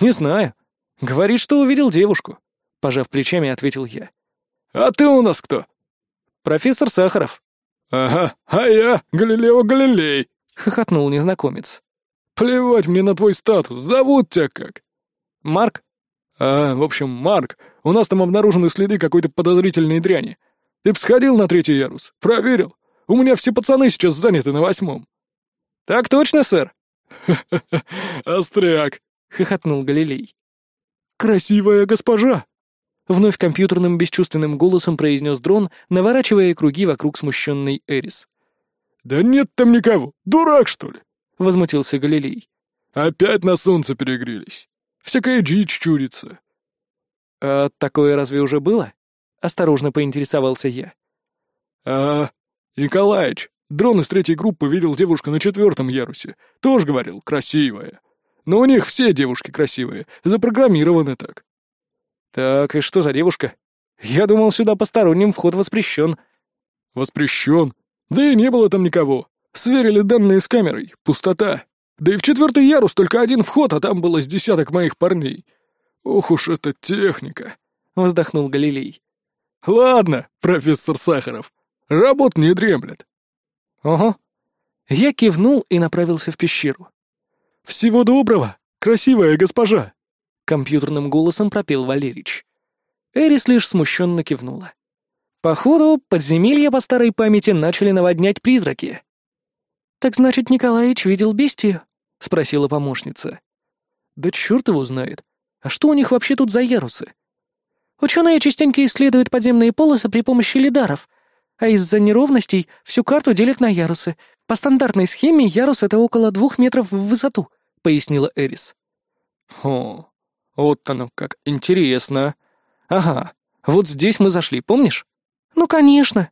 «Не знаю. Говорит, что увидел девушку», — пожав плечами, ответил я. «А ты у нас кто?» «Профессор Сахаров». «Ага, а я Галилео Галилей», — хохотнул незнакомец. «Плевать мне на твой статус, зовут тебя как?» «Марк». «А, в общем, Марк, у нас там обнаружены следы какой-то подозрительной дряни. Ты б сходил на третий ярус, проверил. У меня все пацаны сейчас заняты на восьмом». «Так точно, сэр». «Ха-ха-ха, (laughs) остряк», — хохотнул Галилей. «Красивая госпожа!» Вновь компьютерным бесчувственным голосом произнес дрон, наворачивая круги вокруг смущенной Эрис. «Да нет там никого! Дурак, что ли?» — возмутился Галилей. «Опять на солнце перегрелись. Всякая дичь чурится». «А такое разве уже было?» — осторожно поинтересовался я. «А, Николаич, дрон из третьей группы видел девушку на четвертом ярусе. Тоже говорил, красивая. Но у них все девушки красивые, запрограммированы так». «Так, и что за девушка? Я думал, сюда посторонним вход воспрещен». «Воспрещен? Да и не было там никого. Сверили данные с камерой. Пустота. Да и в четвертый ярус только один вход, а там было с десяток моих парней. Ох уж эта техника!» — вздохнул Галилей. «Ладно, профессор Сахаров, работ не дремлет». «Ого». Я кивнул и направился в пещеру. «Всего доброго, красивая госпожа!» компьютерным голосом пропел Валерич. Эрис лишь смущенно кивнула. Походу, подземелья по старой памяти начали наводнять призраки. «Так значит, Николаевич видел бестию?» — спросила помощница. «Да черт его знает. А что у них вообще тут за ярусы?» «Ученые частенько исследуют подземные полосы при помощи лидаров, а из-за неровностей всю карту делят на ярусы. По стандартной схеме ярус — это около двух метров в высоту», — пояснила Эрис. «Хо, вот оно как интересно. Ага, вот здесь мы зашли, помнишь? Ну, конечно.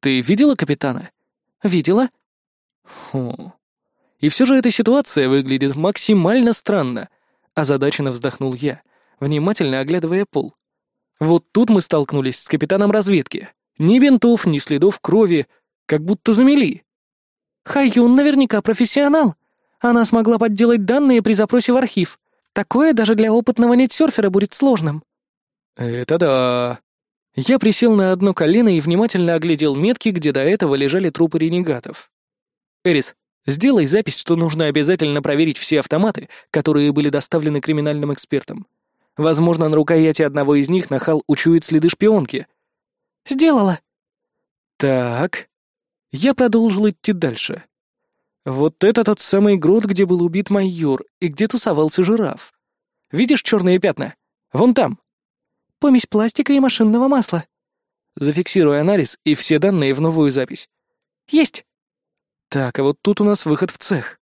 Ты видела капитана? Видела. Хм. И все же эта ситуация выглядит максимально странно. Озадаченно вздохнул я, внимательно оглядывая пол. Вот тут мы столкнулись с капитаном разведки. Ни бинтов, ни следов крови, как будто замели. Хайюн наверняка профессионал. Она смогла подделать данные при запросе в архив. Такое даже для опытного нетсерфера будет сложным. Это да. Я присел на одно колено и внимательно оглядел метки, где до этого лежали трупы ренегатов. Эрис, сделай запись, что нужно обязательно проверить все автоматы, которые были доставлены криминальным экспертам. Возможно, на рукояти одного из них нахал учует следы шпионки. Сделала. Так. Я продолжил идти дальше. Вот это тот самый грот, где был убит майор, и где тусовался жираф. Видишь черные пятна? Вон там. Помесь пластика и машинного масла. Зафиксируй анализ и все данные в новую запись. Есть. Так, а вот тут у нас выход в цех.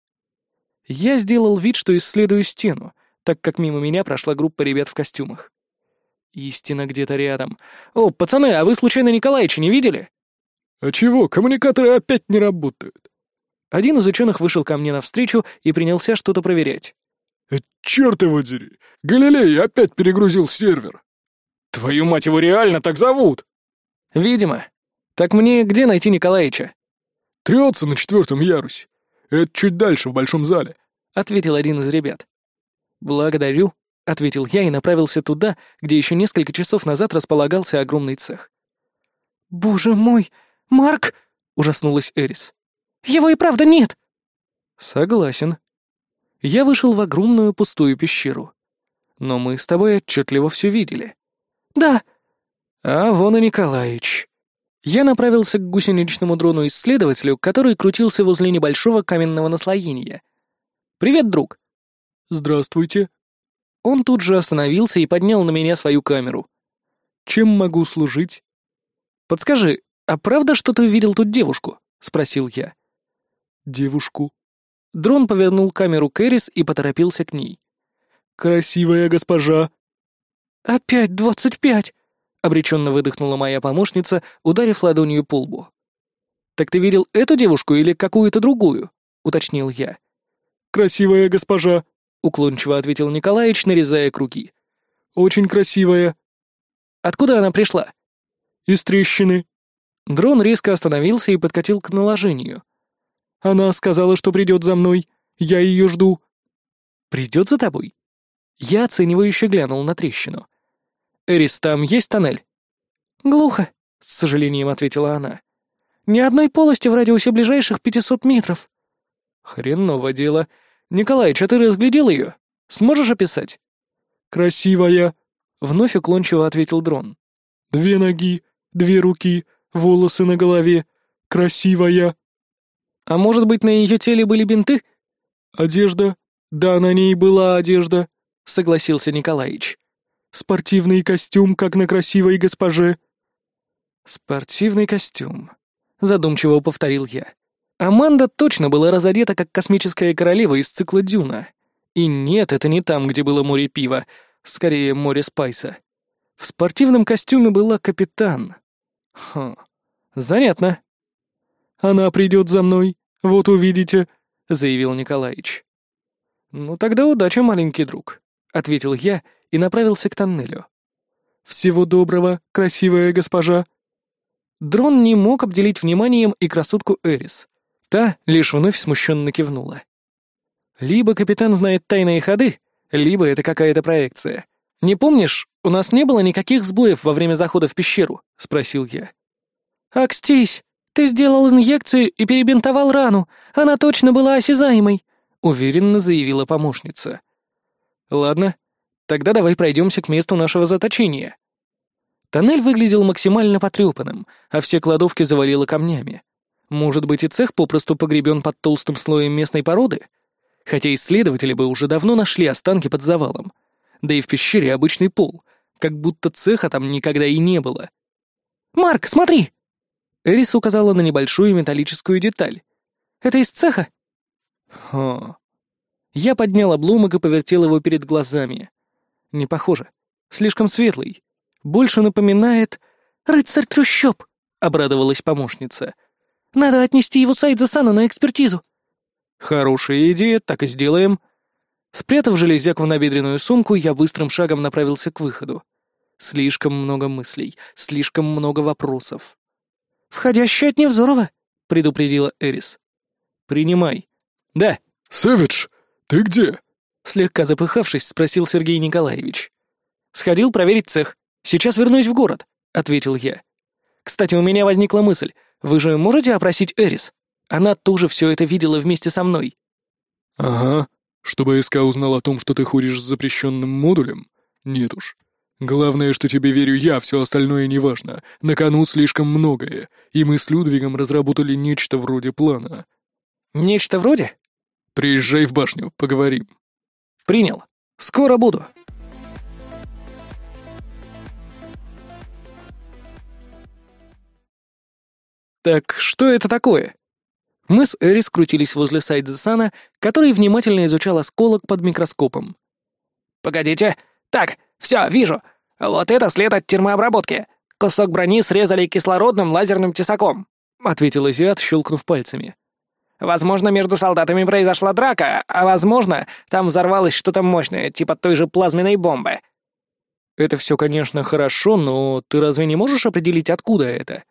Я сделал вид, что исследую стену, так как мимо меня прошла группа ребят в костюмах. Истина где-то рядом. О, пацаны, а вы случайно Николаевича не видели? А чего, коммуникаторы опять не работают? Один из ученых вышел ко мне навстречу и принялся что-то проверять. Э, «Черт его дери! Галилей опять перегрузил сервер!» «Твою мать, его реально так зовут!» «Видимо. Так мне где найти Николаевича?» «Трется на четвертом ярусе. Это чуть дальше, в большом зале», — ответил один из ребят. «Благодарю», — ответил я и направился туда, где еще несколько часов назад располагался огромный цех. «Боже мой, Марк!» — ужаснулась Эрис. Его и правда нет!» «Согласен. Я вышел в огромную пустую пещеру. Но мы с тобой отчетливо все видели». «Да». «А вон и Николаевич». Я направился к гусеничному дрону-исследователю, который крутился возле небольшого каменного наслоения. «Привет, друг!» «Здравствуйте!» Он тут же остановился и поднял на меня свою камеру. «Чем могу служить?» «Подскажи, а правда, что ты видел тут девушку?» — спросил я девушку». Дрон повернул камеру Кэрис и поторопился к ней. «Красивая госпожа!» «Опять двадцать пять!» — обреченно выдохнула моя помощница, ударив ладонью по лбу. «Так ты видел эту девушку или какую-то другую?» — уточнил я. красивая госпожа», — уклончиво ответил Николаевич, нарезая круги. «Очень красивая». «Откуда она пришла?» «Из трещины». Дрон резко остановился и подкатил к наложению. «Она сказала, что придет за мной. Я ее жду». «Придет за тобой?» Я оценивающе глянул на трещину. «Эрис, там есть тоннель?» «Глухо», — с сожалением ответила она. «Ни одной полости в радиусе ближайших пятисот метров». «Хреново дело. Николаич, а ты разглядел ее? Сможешь описать?» «Красивая», — вновь уклончиво ответил дрон. «Две ноги, две руки, волосы на голове. Красивая». «А может быть, на ее теле были бинты?» «Одежда. Да, на ней была одежда», — согласился Николаич. «Спортивный костюм, как на красивой госпоже». «Спортивный костюм», — задумчиво повторил я. Аманда точно была разодета, как космическая королева из цикла «Дюна». И нет, это не там, где было море пива, скорее море спайса. В спортивном костюме была капитан. Хм, занятно. «Она придет за мной, вот увидите», — заявил Николаич. «Ну тогда удачи, маленький друг», — ответил я и направился к тоннелю. «Всего доброго, красивая госпожа». Дрон не мог обделить вниманием и красотку Эрис. Та лишь вновь смущенно кивнула. Либо капитан знает тайные ходы, либо это какая-то проекция. «Не помнишь, у нас не было никаких сбоев во время захода в пещеру?» — спросил я. «Акстись, ты сделал инъекцию и перебинтовал рану. Она точно была осязаемой», — уверенно заявила помощница. «Ладно, тогда давай пройдемся к месту нашего заточения». Тоннель выглядел максимально потрепанным, а все кладовки завалило камнями. Может быть, и цех попросту погребен под толстым слоем местной породы? Хотя исследователи бы уже давно нашли останки под завалом. Да и в пещере обычный пол, как будто цеха там никогда и не было. «Марк, смотри!» Эрис указала на небольшую металлическую деталь. «Это из цеха?» Хо. Я поднял обломок и повертел его перед глазами. Не похоже. Слишком светлый. Больше напоминает... «Рыцарь трущоб!» — обрадовалась помощница. «Надо отнести его сайт за Сану на экспертизу». «Хорошая идея, так и сделаем». Спрятав железяк в набедренную сумку, я быстрым шагом направился к выходу. Слишком много мыслей, слишком много вопросов. «Входящий от Невзорова», — предупредила Эрис. «Принимай». «Да». «Сэвидж, ты где?» Слегка запыхавшись, спросил Сергей Николаевич. «Сходил проверить цех. Сейчас вернусь в город», — ответил я. «Кстати, у меня возникла мысль. Вы же можете опросить Эрис? Она тоже все это видела вместе со мной». «Ага. Чтобы СК узнал о том, что ты ходишь с запрещенным модулем? Нет уж. Главное, что тебе верю я, все остальное неважно. На кону слишком многое, и мы с Людвигом разработали нечто вроде плана». «Нечто вроде?» «Приезжай в башню, поговорим». «Принял. Скоро буду». Так что это такое? Мы с Эрис крутились возле Сайдзесана, который внимательно изучал осколок под микроскопом. «Погодите. Так, все, вижу. Вот это след от термообработки. Кусок брони срезали кислородным лазерным тесаком», — ответил азиат, щелкнув пальцами. «Возможно, между солдатами произошла драка, а возможно, там взорвалось что-то мощное, типа той же плазменной бомбы». «Это все, конечно, хорошо, но ты разве не можешь определить, откуда это?»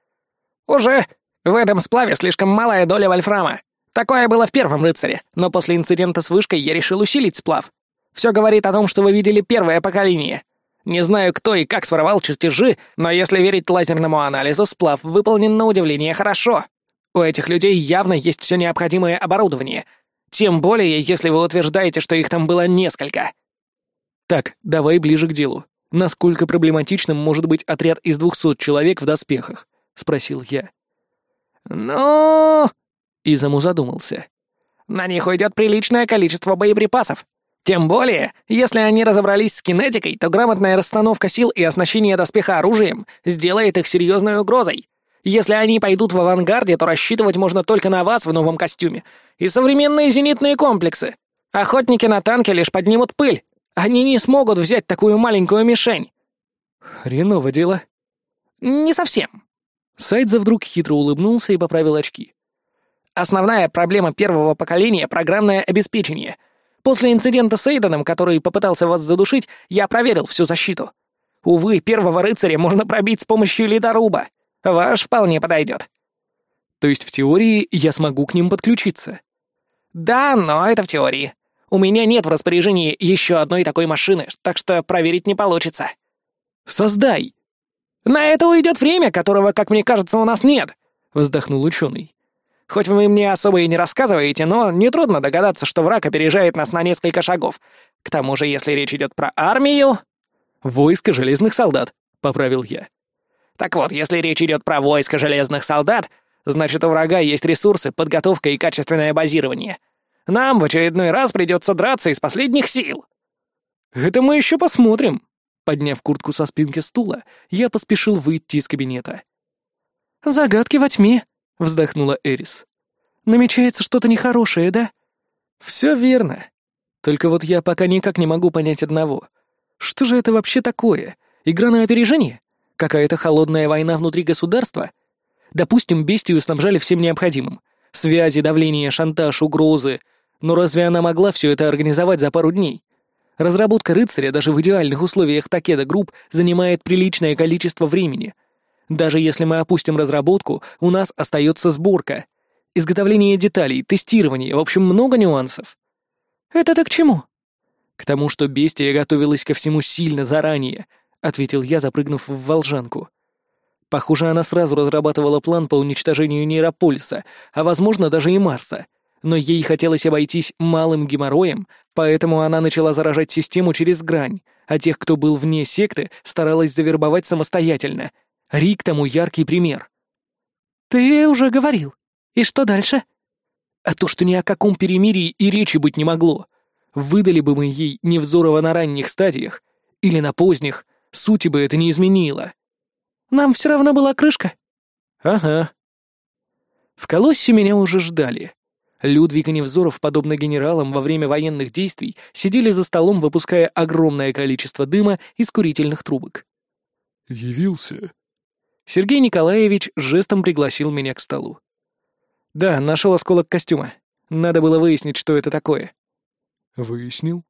«Уже. В этом сплаве слишком малая доля вольфрама. Такое было в первом рыцаре, но после инцидента с вышкой я решил усилить сплав. Все говорит о том, что вы видели первое поколение. Не знаю, кто и как своровал чертежи, но если верить лазерному анализу, сплав выполнен на удивление хорошо. У этих людей явно есть все необходимое оборудование. Тем более, если вы утверждаете, что их там было несколько. Так, давай ближе к делу. Насколько проблематичным может быть отряд из двухсот человек в доспехах? Спросил я. «Ну...» Изаму задумался. «На них уйдет приличное количество боеприпасов. Тем более, если они разобрались с кинетикой, то грамотная расстановка сил и оснащение доспеха оружием сделает их серьезной угрозой. Если они пойдут в авангарде, то рассчитывать можно только на вас в новом костюме. И современные зенитные комплексы. Охотники на танке лишь поднимут пыль. Они не смогут взять такую маленькую мишень». «Хреново дело». «Не совсем. Сайдзе вдруг хитро улыбнулся и поправил очки. основная проблема первого поколения — программное обеспечение. После инцидента с Эйденом, который попытался вас задушить, я проверил всю защиту. Увы, первого рыцаря можно пробить с помощью ледоруба. Ваш вполне подойдет. То есть в теории я смогу к ним подключиться? Да, но это в теории. У меня нет в распоряжении еще одной такой машины, так что проверить не получится. Создай! На это уйдет время, которого, как мне кажется, у нас нет, вздохнул ученый. Хоть вы мне особо и не рассказываете, но нетрудно догадаться, что враг опережает нас на несколько шагов. К тому же, если речь идет про армию... «Войско железных солдат», — поправил я. Так вот, если речь идет про войско железных солдат, значит, у врага есть ресурсы, подготовка и качественное базирование. Нам в очередной раз придется драться из последних сил. Это мы еще посмотрим. Подняв куртку со спинки стула, я поспешил выйти из кабинета. «Загадки во тьме», — вздохнула Эрис. «Намечается что-то нехорошее, да?» «Все верно. Только вот я пока никак не могу понять одного. Что же это вообще такое? Игра на опережение? Какая-то холодная война внутри государства? Допустим, бестию снабжали всем необходимым. Связи, давление, шантаж, угрозы. Но разве она могла все это организовать за пару дней? Разработка рыцаря даже в идеальных условиях Такеда Групп занимает приличное количество времени. Даже если мы опустим разработку, у нас остается сборка. Изготовление деталей, тестирование, в общем, много нюансов. Это-то к чему? К тому, что бестия готовилась ко всему сильно заранее, ответил я, запрыгнув в волжанку. Похоже, она сразу разрабатывала план по уничтожению нейрополиса, а возможно даже и Марса. Но ей хотелось обойтись малым геморроем, поэтому она начала заражать систему через грань, а тех, кто был вне секты, старалась завербовать самостоятельно. Рик тому яркий пример. «Ты уже говорил. И что дальше?» «А то, что ни о каком перемирии и речи быть не могло. Выдали бы мы ей Невзорова на ранних стадиях или на поздних, сути бы это не изменило. Нам все равно была крышка?» «Ага». В Колоссе меня уже ждали. Людвиг и Невзоров, подобно генералам, во время военных действий сидели за столом, выпуская огромное количество дыма из курительных трубок. «Явился?» Сергей Николаевич жестом пригласил меня к столу. «Да, нашел осколок костюма. Надо было выяснить, что это такое». «Выяснил?»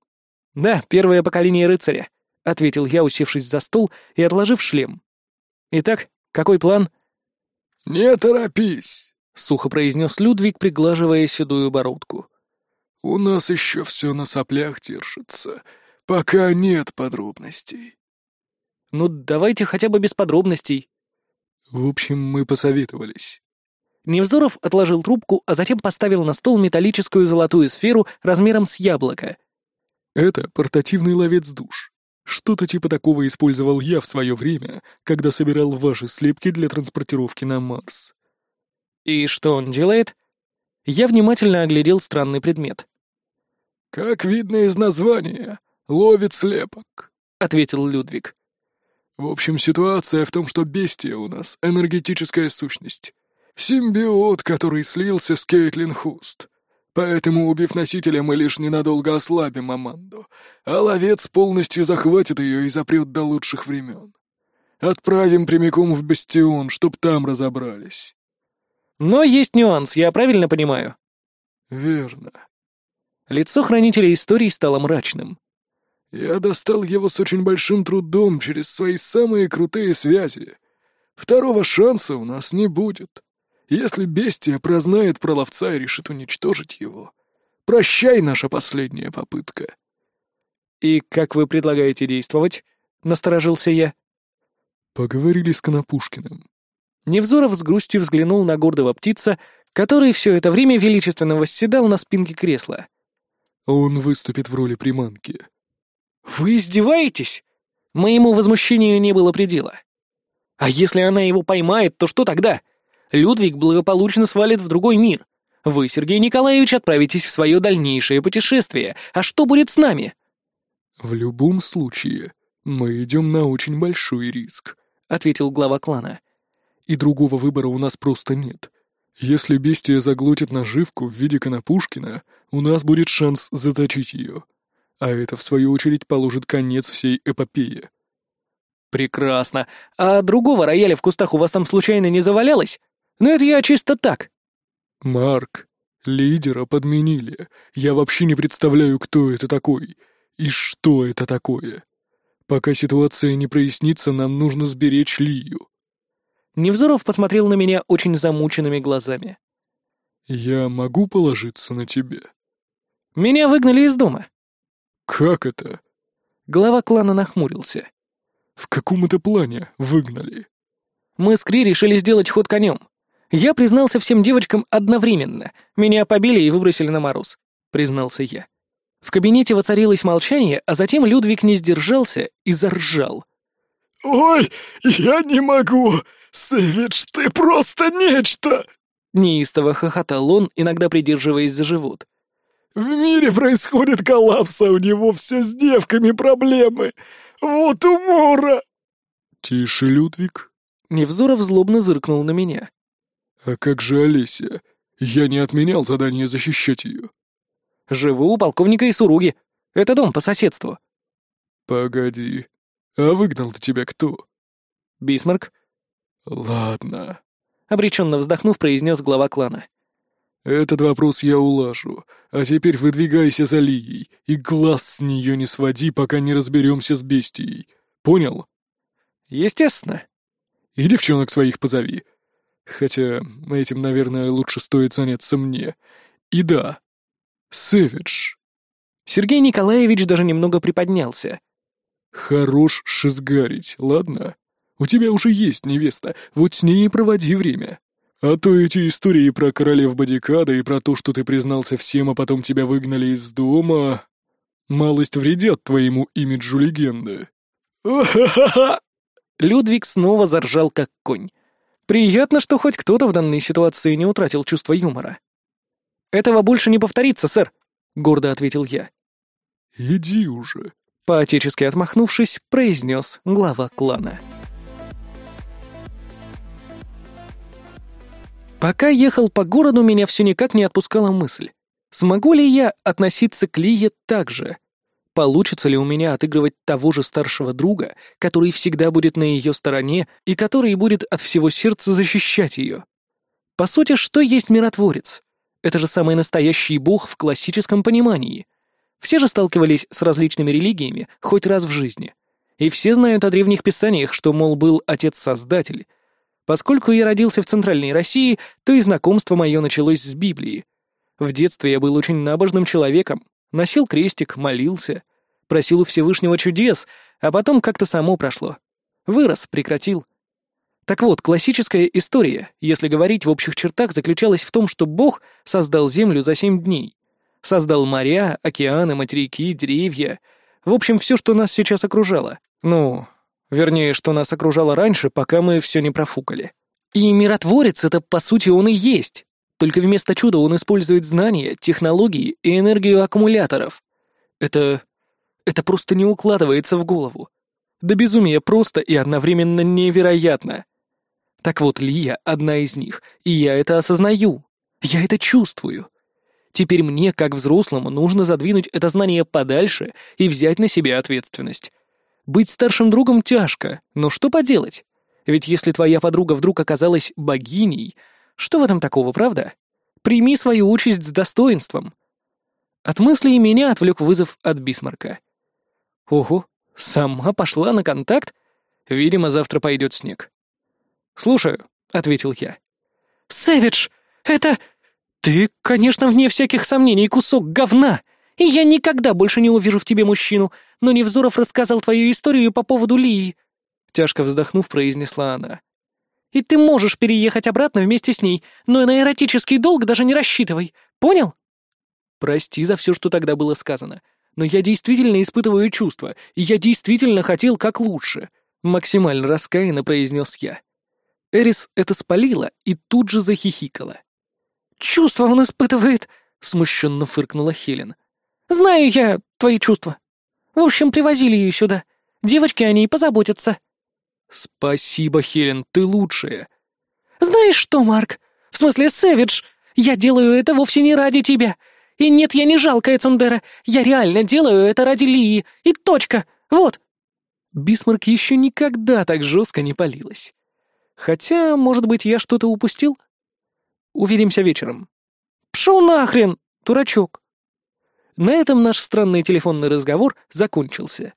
«Да, первое поколение рыцаря», — ответил я, усевшись за стол и отложив шлем. «Итак, какой план?» «Не торопись», — сухо произнес Людвиг, приглаживая седую бородку. «У нас еще все на соплях держится. Пока нет подробностей». «Ну, давайте хотя бы без подробностей». «В общем, мы посоветовались». Невзоров отложил трубку, а затем поставил на стол металлическую золотую сферу размером с яблоко. «Это портативный ловец душ. Что-то типа такого использовал я в свое время, когда собирал ваши слепки для транспортировки на Марс. И что он делает? Я внимательно оглядел странный предмет. «Как видно из названия, ловит слепок», — ответил Людвиг. «В общем, ситуация в том, что бестия у нас — энергетическая сущность. Симбиот, который слился с Кейтлин Хуст. Поэтому, убив носителя, мы лишь ненадолго ослабим Аманду, а ловец полностью захватит ее и запрет до лучших времен. Отправим прямиком в Бастион, чтоб там разобрались. Но есть нюанс, я правильно понимаю? Верно. Лицо хранителя истории стало мрачным. Я достал его с очень большим трудом через свои самые крутые связи. Второго шанса у нас не будет. Если бестия прознает про ловца и решит уничтожить его, прощай наша последняя попытка. «И как вы предлагаете действовать?» — насторожился я. «Поговорили с Конопушкиным». Невзоров с грустью взглянул на гордого птица, который все это время величественно восседал на спинке кресла. «Он выступит в роли приманки». «Вы издеваетесь?» Моему возмущению не было предела. «А если она его поймает, то что тогда?» Людвиг благополучно свалит в другой мир. Вы, Сергей Николаевич, отправитесь в свое дальнейшее путешествие. А что будет с нами?» «В любом случае, мы идем на очень большой риск», — ответил глава клана. «И другого выбора у нас просто нет. Если бестия заглотит наживку в виде Конопушкина, у нас будет шанс заточить ее. А это, в свою очередь, положит конец всей эпопее». «Прекрасно. А другого рояля в кустах у вас там случайно не завалялось?» Но это я чисто так». «Марк, лидера подменили. Я вообще не представляю, кто это такой и что это такое. Пока ситуация не прояснится, нам нужно сберечь Лию». Невзоров посмотрел на меня очень замученными глазами. «Я могу положиться на тебя?» «Меня выгнали из дома». «Как это?» Глава клана нахмурился. «В каком это плане выгнали?» «Мы с Кри решили сделать ход конем. Я признался всем девочкам одновременно. Меня побили и выбросили на мороз», — признался я. В кабинете воцарилось молчание, а затем Людвиг не сдержался и заржал. «Ой, я не могу! Сэвидж, ты просто нечто!» Неистово хохотал он, иногда придерживаясь за живот. «В мире происходит коллапс, а у него все с девками проблемы! Вот умора!» «Тише, Людвиг!» Невзоров злобно зыркнул на меня. «А как же Олеся? Я не отменял задание защищать ее». «Живу у полковника Исуруги. Это дом по соседству». «Погоди. А выгнал-то тебя кто?» «Бисмарк». «Ладно», — обреченно вздохнув, произнес глава клана. «Этот вопрос я улажу, а теперь выдвигайся за Лией и глаз с нее не своди, пока не разберемся с бестией. Понял?» «Естественно». «И девчонок своих позови. Хотя этим, наверное, лучше стоит заняться мне. И да, Сэвидж». Сергей Николаевич даже немного приподнялся. «Хорош шизгарить, ладно? У тебя уже есть невеста, вот с ней и проводи время. А то эти истории про королев Бодикада и про то, что ты признался всем, а потом тебя выгнали из дома, малость вредят твоему имиджу легенды». Людвиг снова заржал как конь. Приятно, что хоть кто-то в данной ситуации не утратил чувство юмора. «Этого больше не повторится, сэр», — гордо ответил я. «Иди уже», — поотечески отмахнувшись, произнес глава клана. Пока ехал по городу, меня все никак не отпускала мысль. Смогу ли я относиться к Лие так же? Получится ли у меня отыгрывать того же старшего друга, который всегда будет на ее стороне и который будет от всего сердца защищать ее? По сути, что есть миротворец? Это же самый настоящий бог в классическом понимании. Все же сталкивались с различными религиями хоть раз в жизни. И все знают о древних писаниях, что, мол, был отец-создатель. Поскольку я родился в Центральной России, то и знакомство мое началось с Библии. В детстве я был очень набожным человеком, носил крестик, молился, просил у Всевышнего чудес, а потом как-то само прошло. Вырос, прекратил. Так вот, классическая история, если говорить в общих чертах, заключалась в том, что Бог создал Землю за семь дней. Создал моря, океаны, материки, деревья. В общем, все, что нас сейчас окружало. Ну, вернее, что нас окружало раньше, пока мы все не профукали. И миротворец — это, по сути, он и есть. Только вместо чуда он использует знания, технологии и энергию аккумуляторов. Это... это просто не укладывается в голову. Да безумие просто и одновременно невероятно. Так вот, Лия — одна из них, и я это осознаю. Я это чувствую. Теперь мне, как взрослому, нужно задвинуть это знание подальше и взять на себя ответственность. Быть старшим другом тяжко, но что поделать? Ведь если твоя подруга вдруг оказалась богиней, что в этом такого, правда? Прими свою участь с достоинством. От мыслей меня отвлек вызов от Бисмарка. Ого, сама пошла на контакт? Видимо, завтра пойдет снег. «Слушаю», — ответил я. «Сэвидж, это... Ты, конечно, вне всяких сомнений кусок говна, и я никогда больше не увижу в тебе мужчину, но Невзоров рассказал твою историю по поводу Лии», — тяжко вздохнув, произнесла она. «И ты можешь переехать обратно вместе с ней, но на эротический долг даже не рассчитывай, понял?» «Прости за все, что тогда было сказано, но я действительно испытываю чувства, и я действительно хотел как лучше», — максимально раскаянно произнес я. Эрис это спалила и тут же захихикала. «Чувства он испытывает!» — смущенно фыркнула Хелен. «Знаю я твои чувства. В общем, привозили ее сюда. Девочки о ней позаботятся». «Спасибо, Хелен, ты лучшая». «Знаешь что, Марк? В смысле, Сэвидж, я делаю это вовсе не ради тебя. И нет, я не жалкая Цундера. Я реально делаю это ради Лии. И точка. Вот». Бисмарк еще никогда так жестко не палилась. Хотя, может быть, я что-то упустил? Увидимся вечером. Пшел нахрен, дурачок!» На этом наш странный телефонный разговор закончился.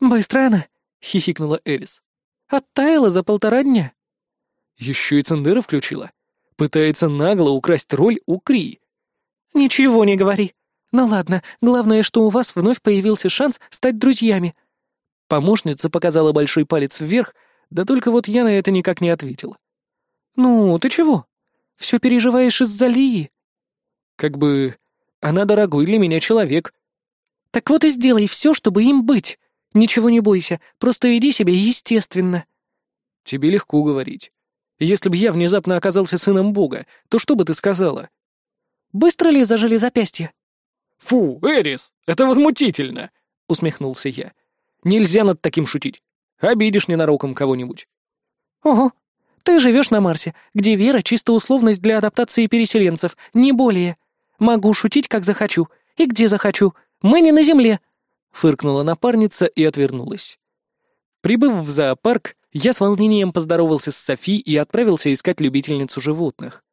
«Быстро она!» — хихикнула Эрис. «Оттаяла за полтора дня». Еще и Цендера включила. Пытается нагло украсть роль у Кри. «Ничего не говори. Ну ладно, главное, что у вас вновь появился шанс стать друзьями». Помощница показала большой палец вверх, да только вот я на это никак не ответил. «Ну, ты чего? Все переживаешь из-за Лии?» «Как бы она дорогой для меня человек». «Так вот и сделай все, чтобы им быть. Ничего не бойся, просто веди себя естественно». «Тебе легко говорить. Если бы я внезапно оказался сыном Бога, то что бы ты сказала?» «Быстро ли зажили запястья?» «Фу, Эрис, это возмутительно!» — усмехнулся я. «Нельзя над таким шутить. Обидишь ненароком кого-нибудь». «Ого, ты живешь на Марсе, где вера — чисто условность для адаптации переселенцев, не более. Могу шутить, как захочу, и где захочу. Мы не на Земле!» Фыркнула напарница и отвернулась. Прибыв в зоопарк, я с волнением поздоровался с Софи и отправился искать любительницу животных.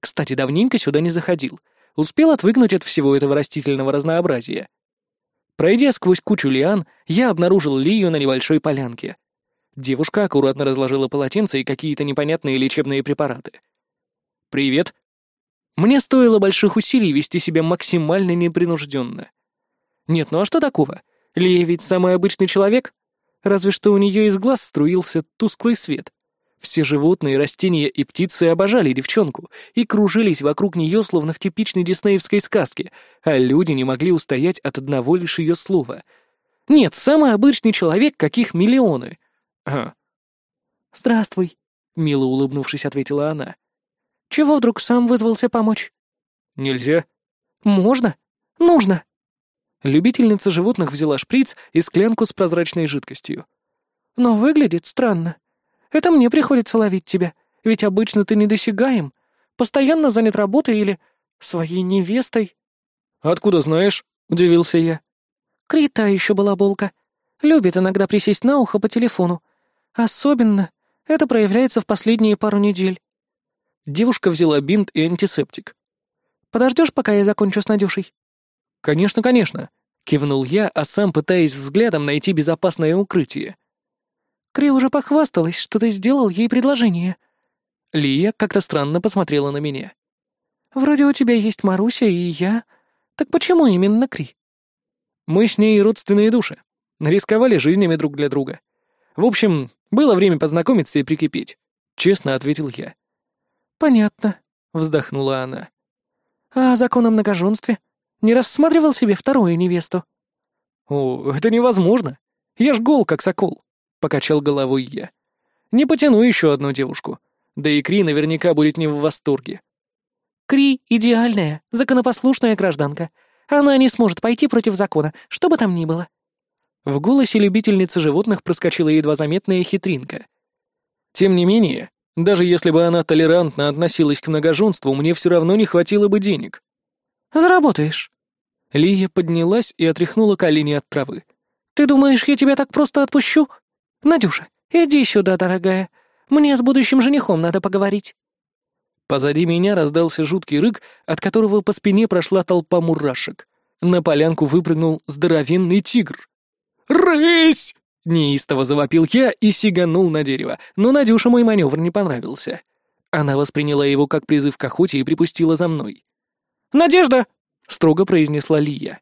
Кстати, давненько сюда не заходил. Успел отвыкнуть от всего этого растительного разнообразия. Пройдя сквозь кучу лиан, я обнаружил Лию на небольшой полянке. Девушка аккуратно разложила полотенце и какие-то непонятные лечебные препараты. «Привет». Мне стоило больших усилий вести себя максимально непринужденно. Нет, ну а что такого? Лия ведь самый обычный человек. Разве что у нее из глаз струился тусклый свет. Все животные, растения и птицы обожали девчонку и кружились вокруг нее, словно в типичной диснеевской сказке, а люди не могли устоять от одного лишь ее слова. Нет, самый обычный человек, каких миллионы. Ага. «Здравствуй», — мило улыбнувшись, ответила она. «Чего вдруг сам вызвался помочь?» «Нельзя». «Можно? Нужно». Любительница животных взяла шприц и склянку с прозрачной жидкостью. «Но выглядит странно. Это мне приходится ловить тебя, ведь обычно ты недосягаем, постоянно занят работой или своей невестой». «Откуда знаешь?» — удивился я. «Крита еще была болка. Любит иногда присесть на ухо по телефону. Особенно это проявляется в последние пару недель». Девушка взяла бинт и антисептик. «Подождешь, пока я закончу с Надюшей?» «Конечно, конечно», — кивнул я, а сам пытаясь взглядом найти безопасное укрытие. Кри уже похвасталась, что ты сделал ей предложение». Лия как-то странно посмотрела на меня. «Вроде у тебя есть Маруся и я. Так почему именно Кри?» «Мы с ней родственные души. Рисковали жизнями друг для друга. В общем, было время познакомиться и прикипеть», — честно ответил я. «Понятно», — вздохнула она. «А закон о многоженстве? Не рассматривал себе вторую невесту?» «О, это невозможно. Я ж гол, как сокол», — покачал головой я. «Не потяну еще одну девушку. Да и Кри наверняка будет не в восторге». «Кри — идеальная, законопослушная гражданка. Она не сможет пойти против закона, что бы там ни было». В голосе любительницы животных проскочила едва заметная хитринка. Тем не менее, даже если бы она толерантно относилась к многоженству, мне все равно не хватило бы денег. «Заработаешь». Лия поднялась и отряхнула колени от травы. «Ты думаешь, я тебя так просто отпущу? Надюша, иди сюда, дорогая. Мне с будущим женихом надо поговорить». Позади меня раздался жуткий рык, от которого по спине прошла толпа мурашек. На полянку выпрыгнул здоровенный тигр. «Рысь!» — неистово завопил я и сиганул на дерево, но Надюша мой маневр не понравился. Она восприняла его как призыв к охоте и припустила за мной. «Надежда!» — строго произнесла Лия.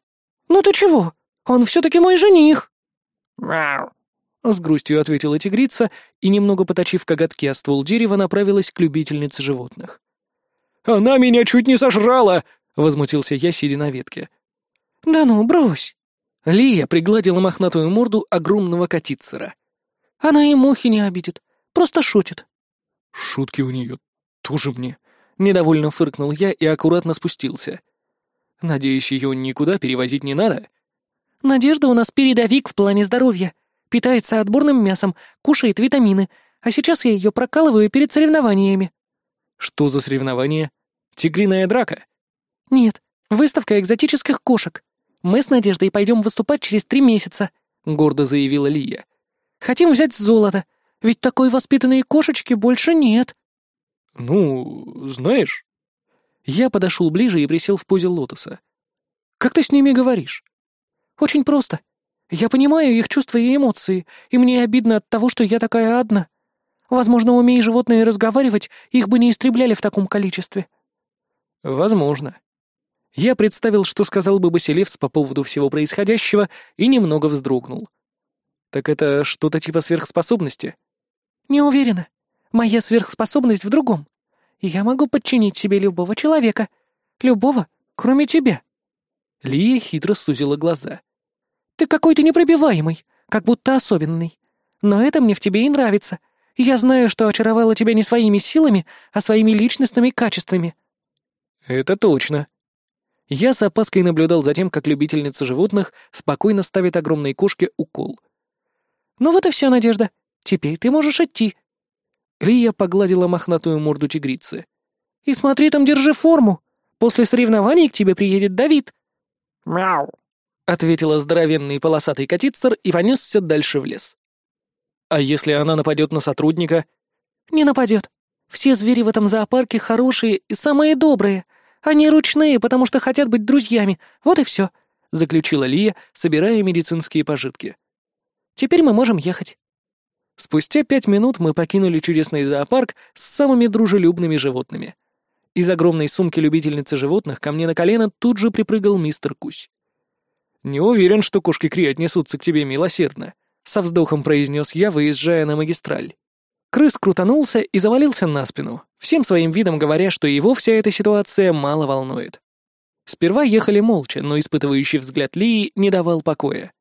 «Ну ты чего? Он все-таки мой жених!» «Мяу!» — с грустью ответила тигрица и, немного поточив коготки о ствол дерева, направилась к любительнице животных. «Она меня чуть не сожрала!» — возмутился я, сидя на ветке. «Да ну, брось!» Лия пригладила мохнатую морду огромного котицера. «Она и мухи не обидит, просто шутит». «Шутки у нее тоже мне», — недовольно фыркнул я и аккуратно спустился. «Надеюсь, ее никуда перевозить не надо?» «Надежда у нас передовик в плане здоровья. Питается отборным мясом, кушает витамины, а сейчас я ее прокалываю перед соревнованиями». «Что за соревнования? Тигриная драка?» «Нет, выставка экзотических кошек. Мы с Надеждой пойдем выступать через три месяца», — гордо заявила Лия. «Хотим взять золото, ведь такой воспитанной кошечки больше нет». «Ну, знаешь...» Я подошел ближе и присел в позе лотоса. «Как ты с ними говоришь?» «Очень просто. Я понимаю их чувства и эмоции, и мне обидно от того, что я такая одна. Возможно, умея животные разговаривать, их бы не истребляли в таком количестве». «Возможно». Я представил, что сказал бы Басилевс по поводу всего происходящего, и немного вздрогнул. «Так это что-то типа сверхспособности?» «Не уверена. Моя сверхспособность в другом. Я могу подчинить себе любого человека. Любого, кроме тебя». Лия хитро сузила глаза. «Ты какой-то непробиваемый, как будто особенный. Но это мне в тебе и нравится. Я знаю, что очаровала тебя не своими силами, а своими личностными качествами». «Это точно». Я с опаской наблюдал за тем, как любительница животных спокойно ставит огромной кошке укол. «Ну вот и все, Надежда. Теперь ты можешь идти». Лия погладила мохнатую морду тигрицы. «И смотри там, держи форму. После соревнований к тебе приедет Давид». «Мяу», — ответила здоровенный полосатый котицер и понесся дальше в лес. «А если она нападет на сотрудника?» «Не нападет. Все звери в этом зоопарке хорошие и самые добрые. Они ручные, потому что хотят быть друзьями. Вот и все», — заключила Лия, собирая медицинские пожитки. «Теперь мы можем ехать». Спустя пять минут мы покинули чудесный зоопарк с самыми дружелюбными животными. Из огромной сумки любительницы животных ко мне на колено тут же припрыгал мистер Кусь. «Не уверен, что кошки Кри отнесутся к тебе милосердно», — со вздохом произнес я, выезжая на магистраль. Крыс крутанулся и завалился на спину, всем своим видом говоря, что его вся эта ситуация мало волнует. Сперва ехали молча, но испытывающий взгляд Лии не давал покоя.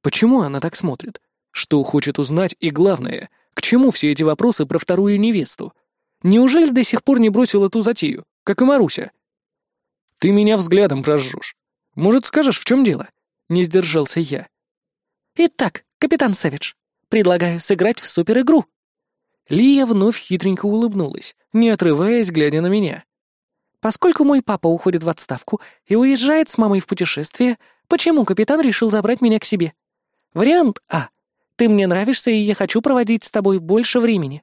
Почему она так смотрит? Что хочет узнать и, главное, к чему все эти вопросы про вторую невесту? Неужели до сих пор не бросила ту затею, как и Маруся? «Ты меня взглядом прожжешь. Может, скажешь, в чем дело?» Не сдержался я. «Итак, капитан Сэвидж, предлагаю сыграть в супер-игру», Лия вновь хитренько улыбнулась, не отрываясь, глядя на меня. «Поскольку мой папа уходит в отставку и уезжает с мамой в путешествие, почему капитан решил забрать меня к себе? Вариант А. Ты мне нравишься, и я хочу проводить с тобой больше времени.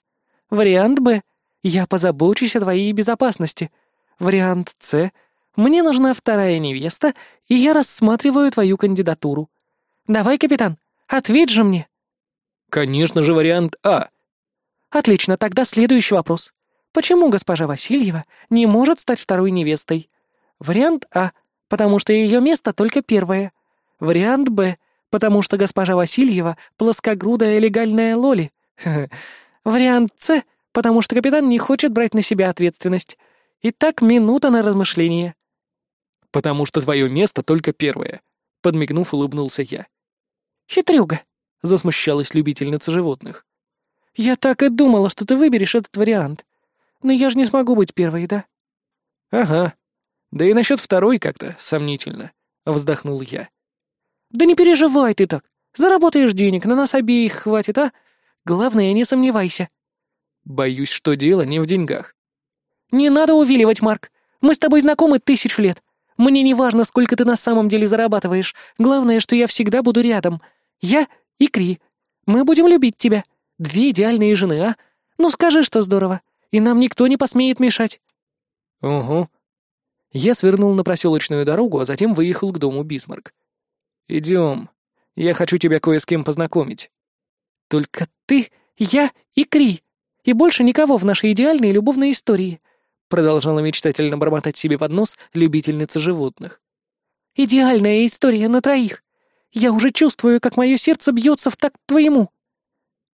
Вариант Б. Я позабочусь о твоей безопасности. Вариант С. Мне нужна вторая невеста, и я рассматриваю твою кандидатуру. Давай, капитан, ответь же мне». «Конечно же, вариант А», Отлично, тогда следующий вопрос. Почему госпожа Васильева не может стать второй невестой? Вариант А, потому что ее место только первое. Вариант Б, потому что госпожа Васильева плоскогрудая легальная лоли. (laughs) Вариант С, потому что капитан не хочет брать на себя ответственность. Итак, минута на размышление. «Потому что твое место только первое», — подмигнув, улыбнулся я. «Хитрюга», — засмущалась любительница животных. «Я так и думала, что ты выберешь этот вариант. Но я же не смогу быть первой, да?» «Ага. Да и насчет второй как-то сомнительно», — вздохнул я. «Да не переживай ты так. Заработаешь денег, на нас обеих хватит, а? Главное, не сомневайся». «Боюсь, что дело не в деньгах». «Не надо увиливать, Марк. Мы с тобой знакомы тысячу лет. Мне не важно, сколько ты на самом деле зарабатываешь. Главное, что я всегда буду рядом. Я и Кри. Мы будем любить тебя. Две идеальные жены, а? Ну скажи, что здорово, и нам никто не посмеет мешать». «Угу». Я свернул на проселочную дорогу, а затем выехал к дому Бисмарк. «Идем. Я хочу тебя кое с кем познакомить». «Только ты, я и Кри, и больше никого в нашей идеальной любовной истории», продолжала мечтательно бормотать себе под нос любительница животных. «Идеальная история на троих. Я уже чувствую, как мое сердце бьется в такт твоему».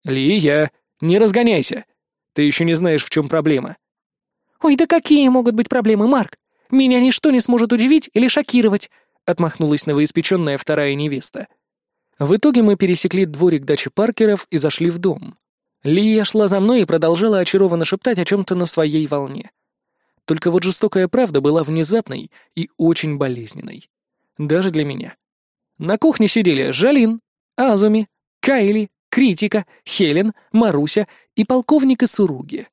«Лия, не разгоняйся. Ты еще не знаешь, в чем проблема». «Ой, да какие могут быть проблемы, Марк? Меня ничто не сможет удивить или шокировать», — отмахнулась новоиспеченная вторая невеста. В итоге мы пересекли дворик дачи Паркеров и зашли в дом. Лия шла за мной и продолжала очарованно шептать о чем-то на своей волне. Только вот жестокая правда была внезапной и очень болезненной. Даже для меня. На кухне сидели Жалин, Азуми, Кайли, Критика, Хелен, Маруся и полковник Исуруги.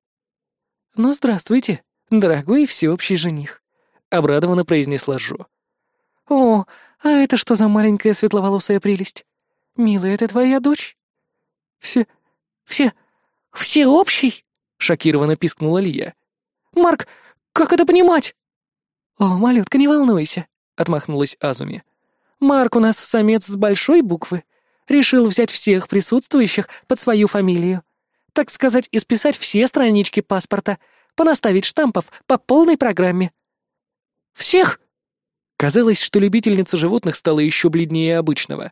«Ну, здравствуйте, дорогой всеобщий жених», — обрадованно произнесла Жо. «О, а это что за маленькая светловолосая прелесть? Милая, это твоя дочь?» «Все... все... всеобщий?» — шокированно пискнула Лия. «Марк, как это понимать?» «О, малютка, не волнуйся», — отмахнулась Азуми. «Марк у нас самец с большой буквы. Решил взять всех присутствующих под свою фамилию. Так сказать, исписать все странички паспорта, понаставить штампов по полной программе». «Всех?» Казалось, что любительница животных стала еще бледнее обычного.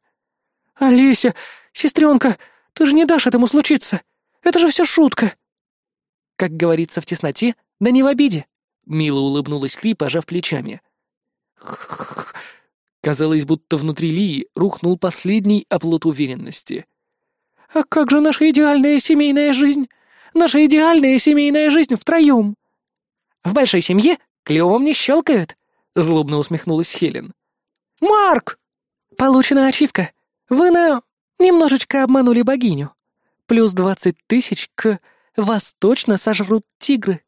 «Олеся, сестренка, ты же не дашь этому случиться! Это же все шутка!» Как говорится в тесноте, да не в обиде. Мило улыбнулась Кри, пожав плечами. Казалось, будто внутри Лии рухнул последний оплот уверенности. «А как же наша идеальная семейная жизнь? Наша идеальная семейная жизнь втроем!» «В большой семье клювом не щелкают!» — злобно усмехнулась Хелен. «Марк!» «Получена ачивка. Вы на... немножечко обманули богиню. Плюс двадцать тысяч к... Вас точно сожрут тигры!»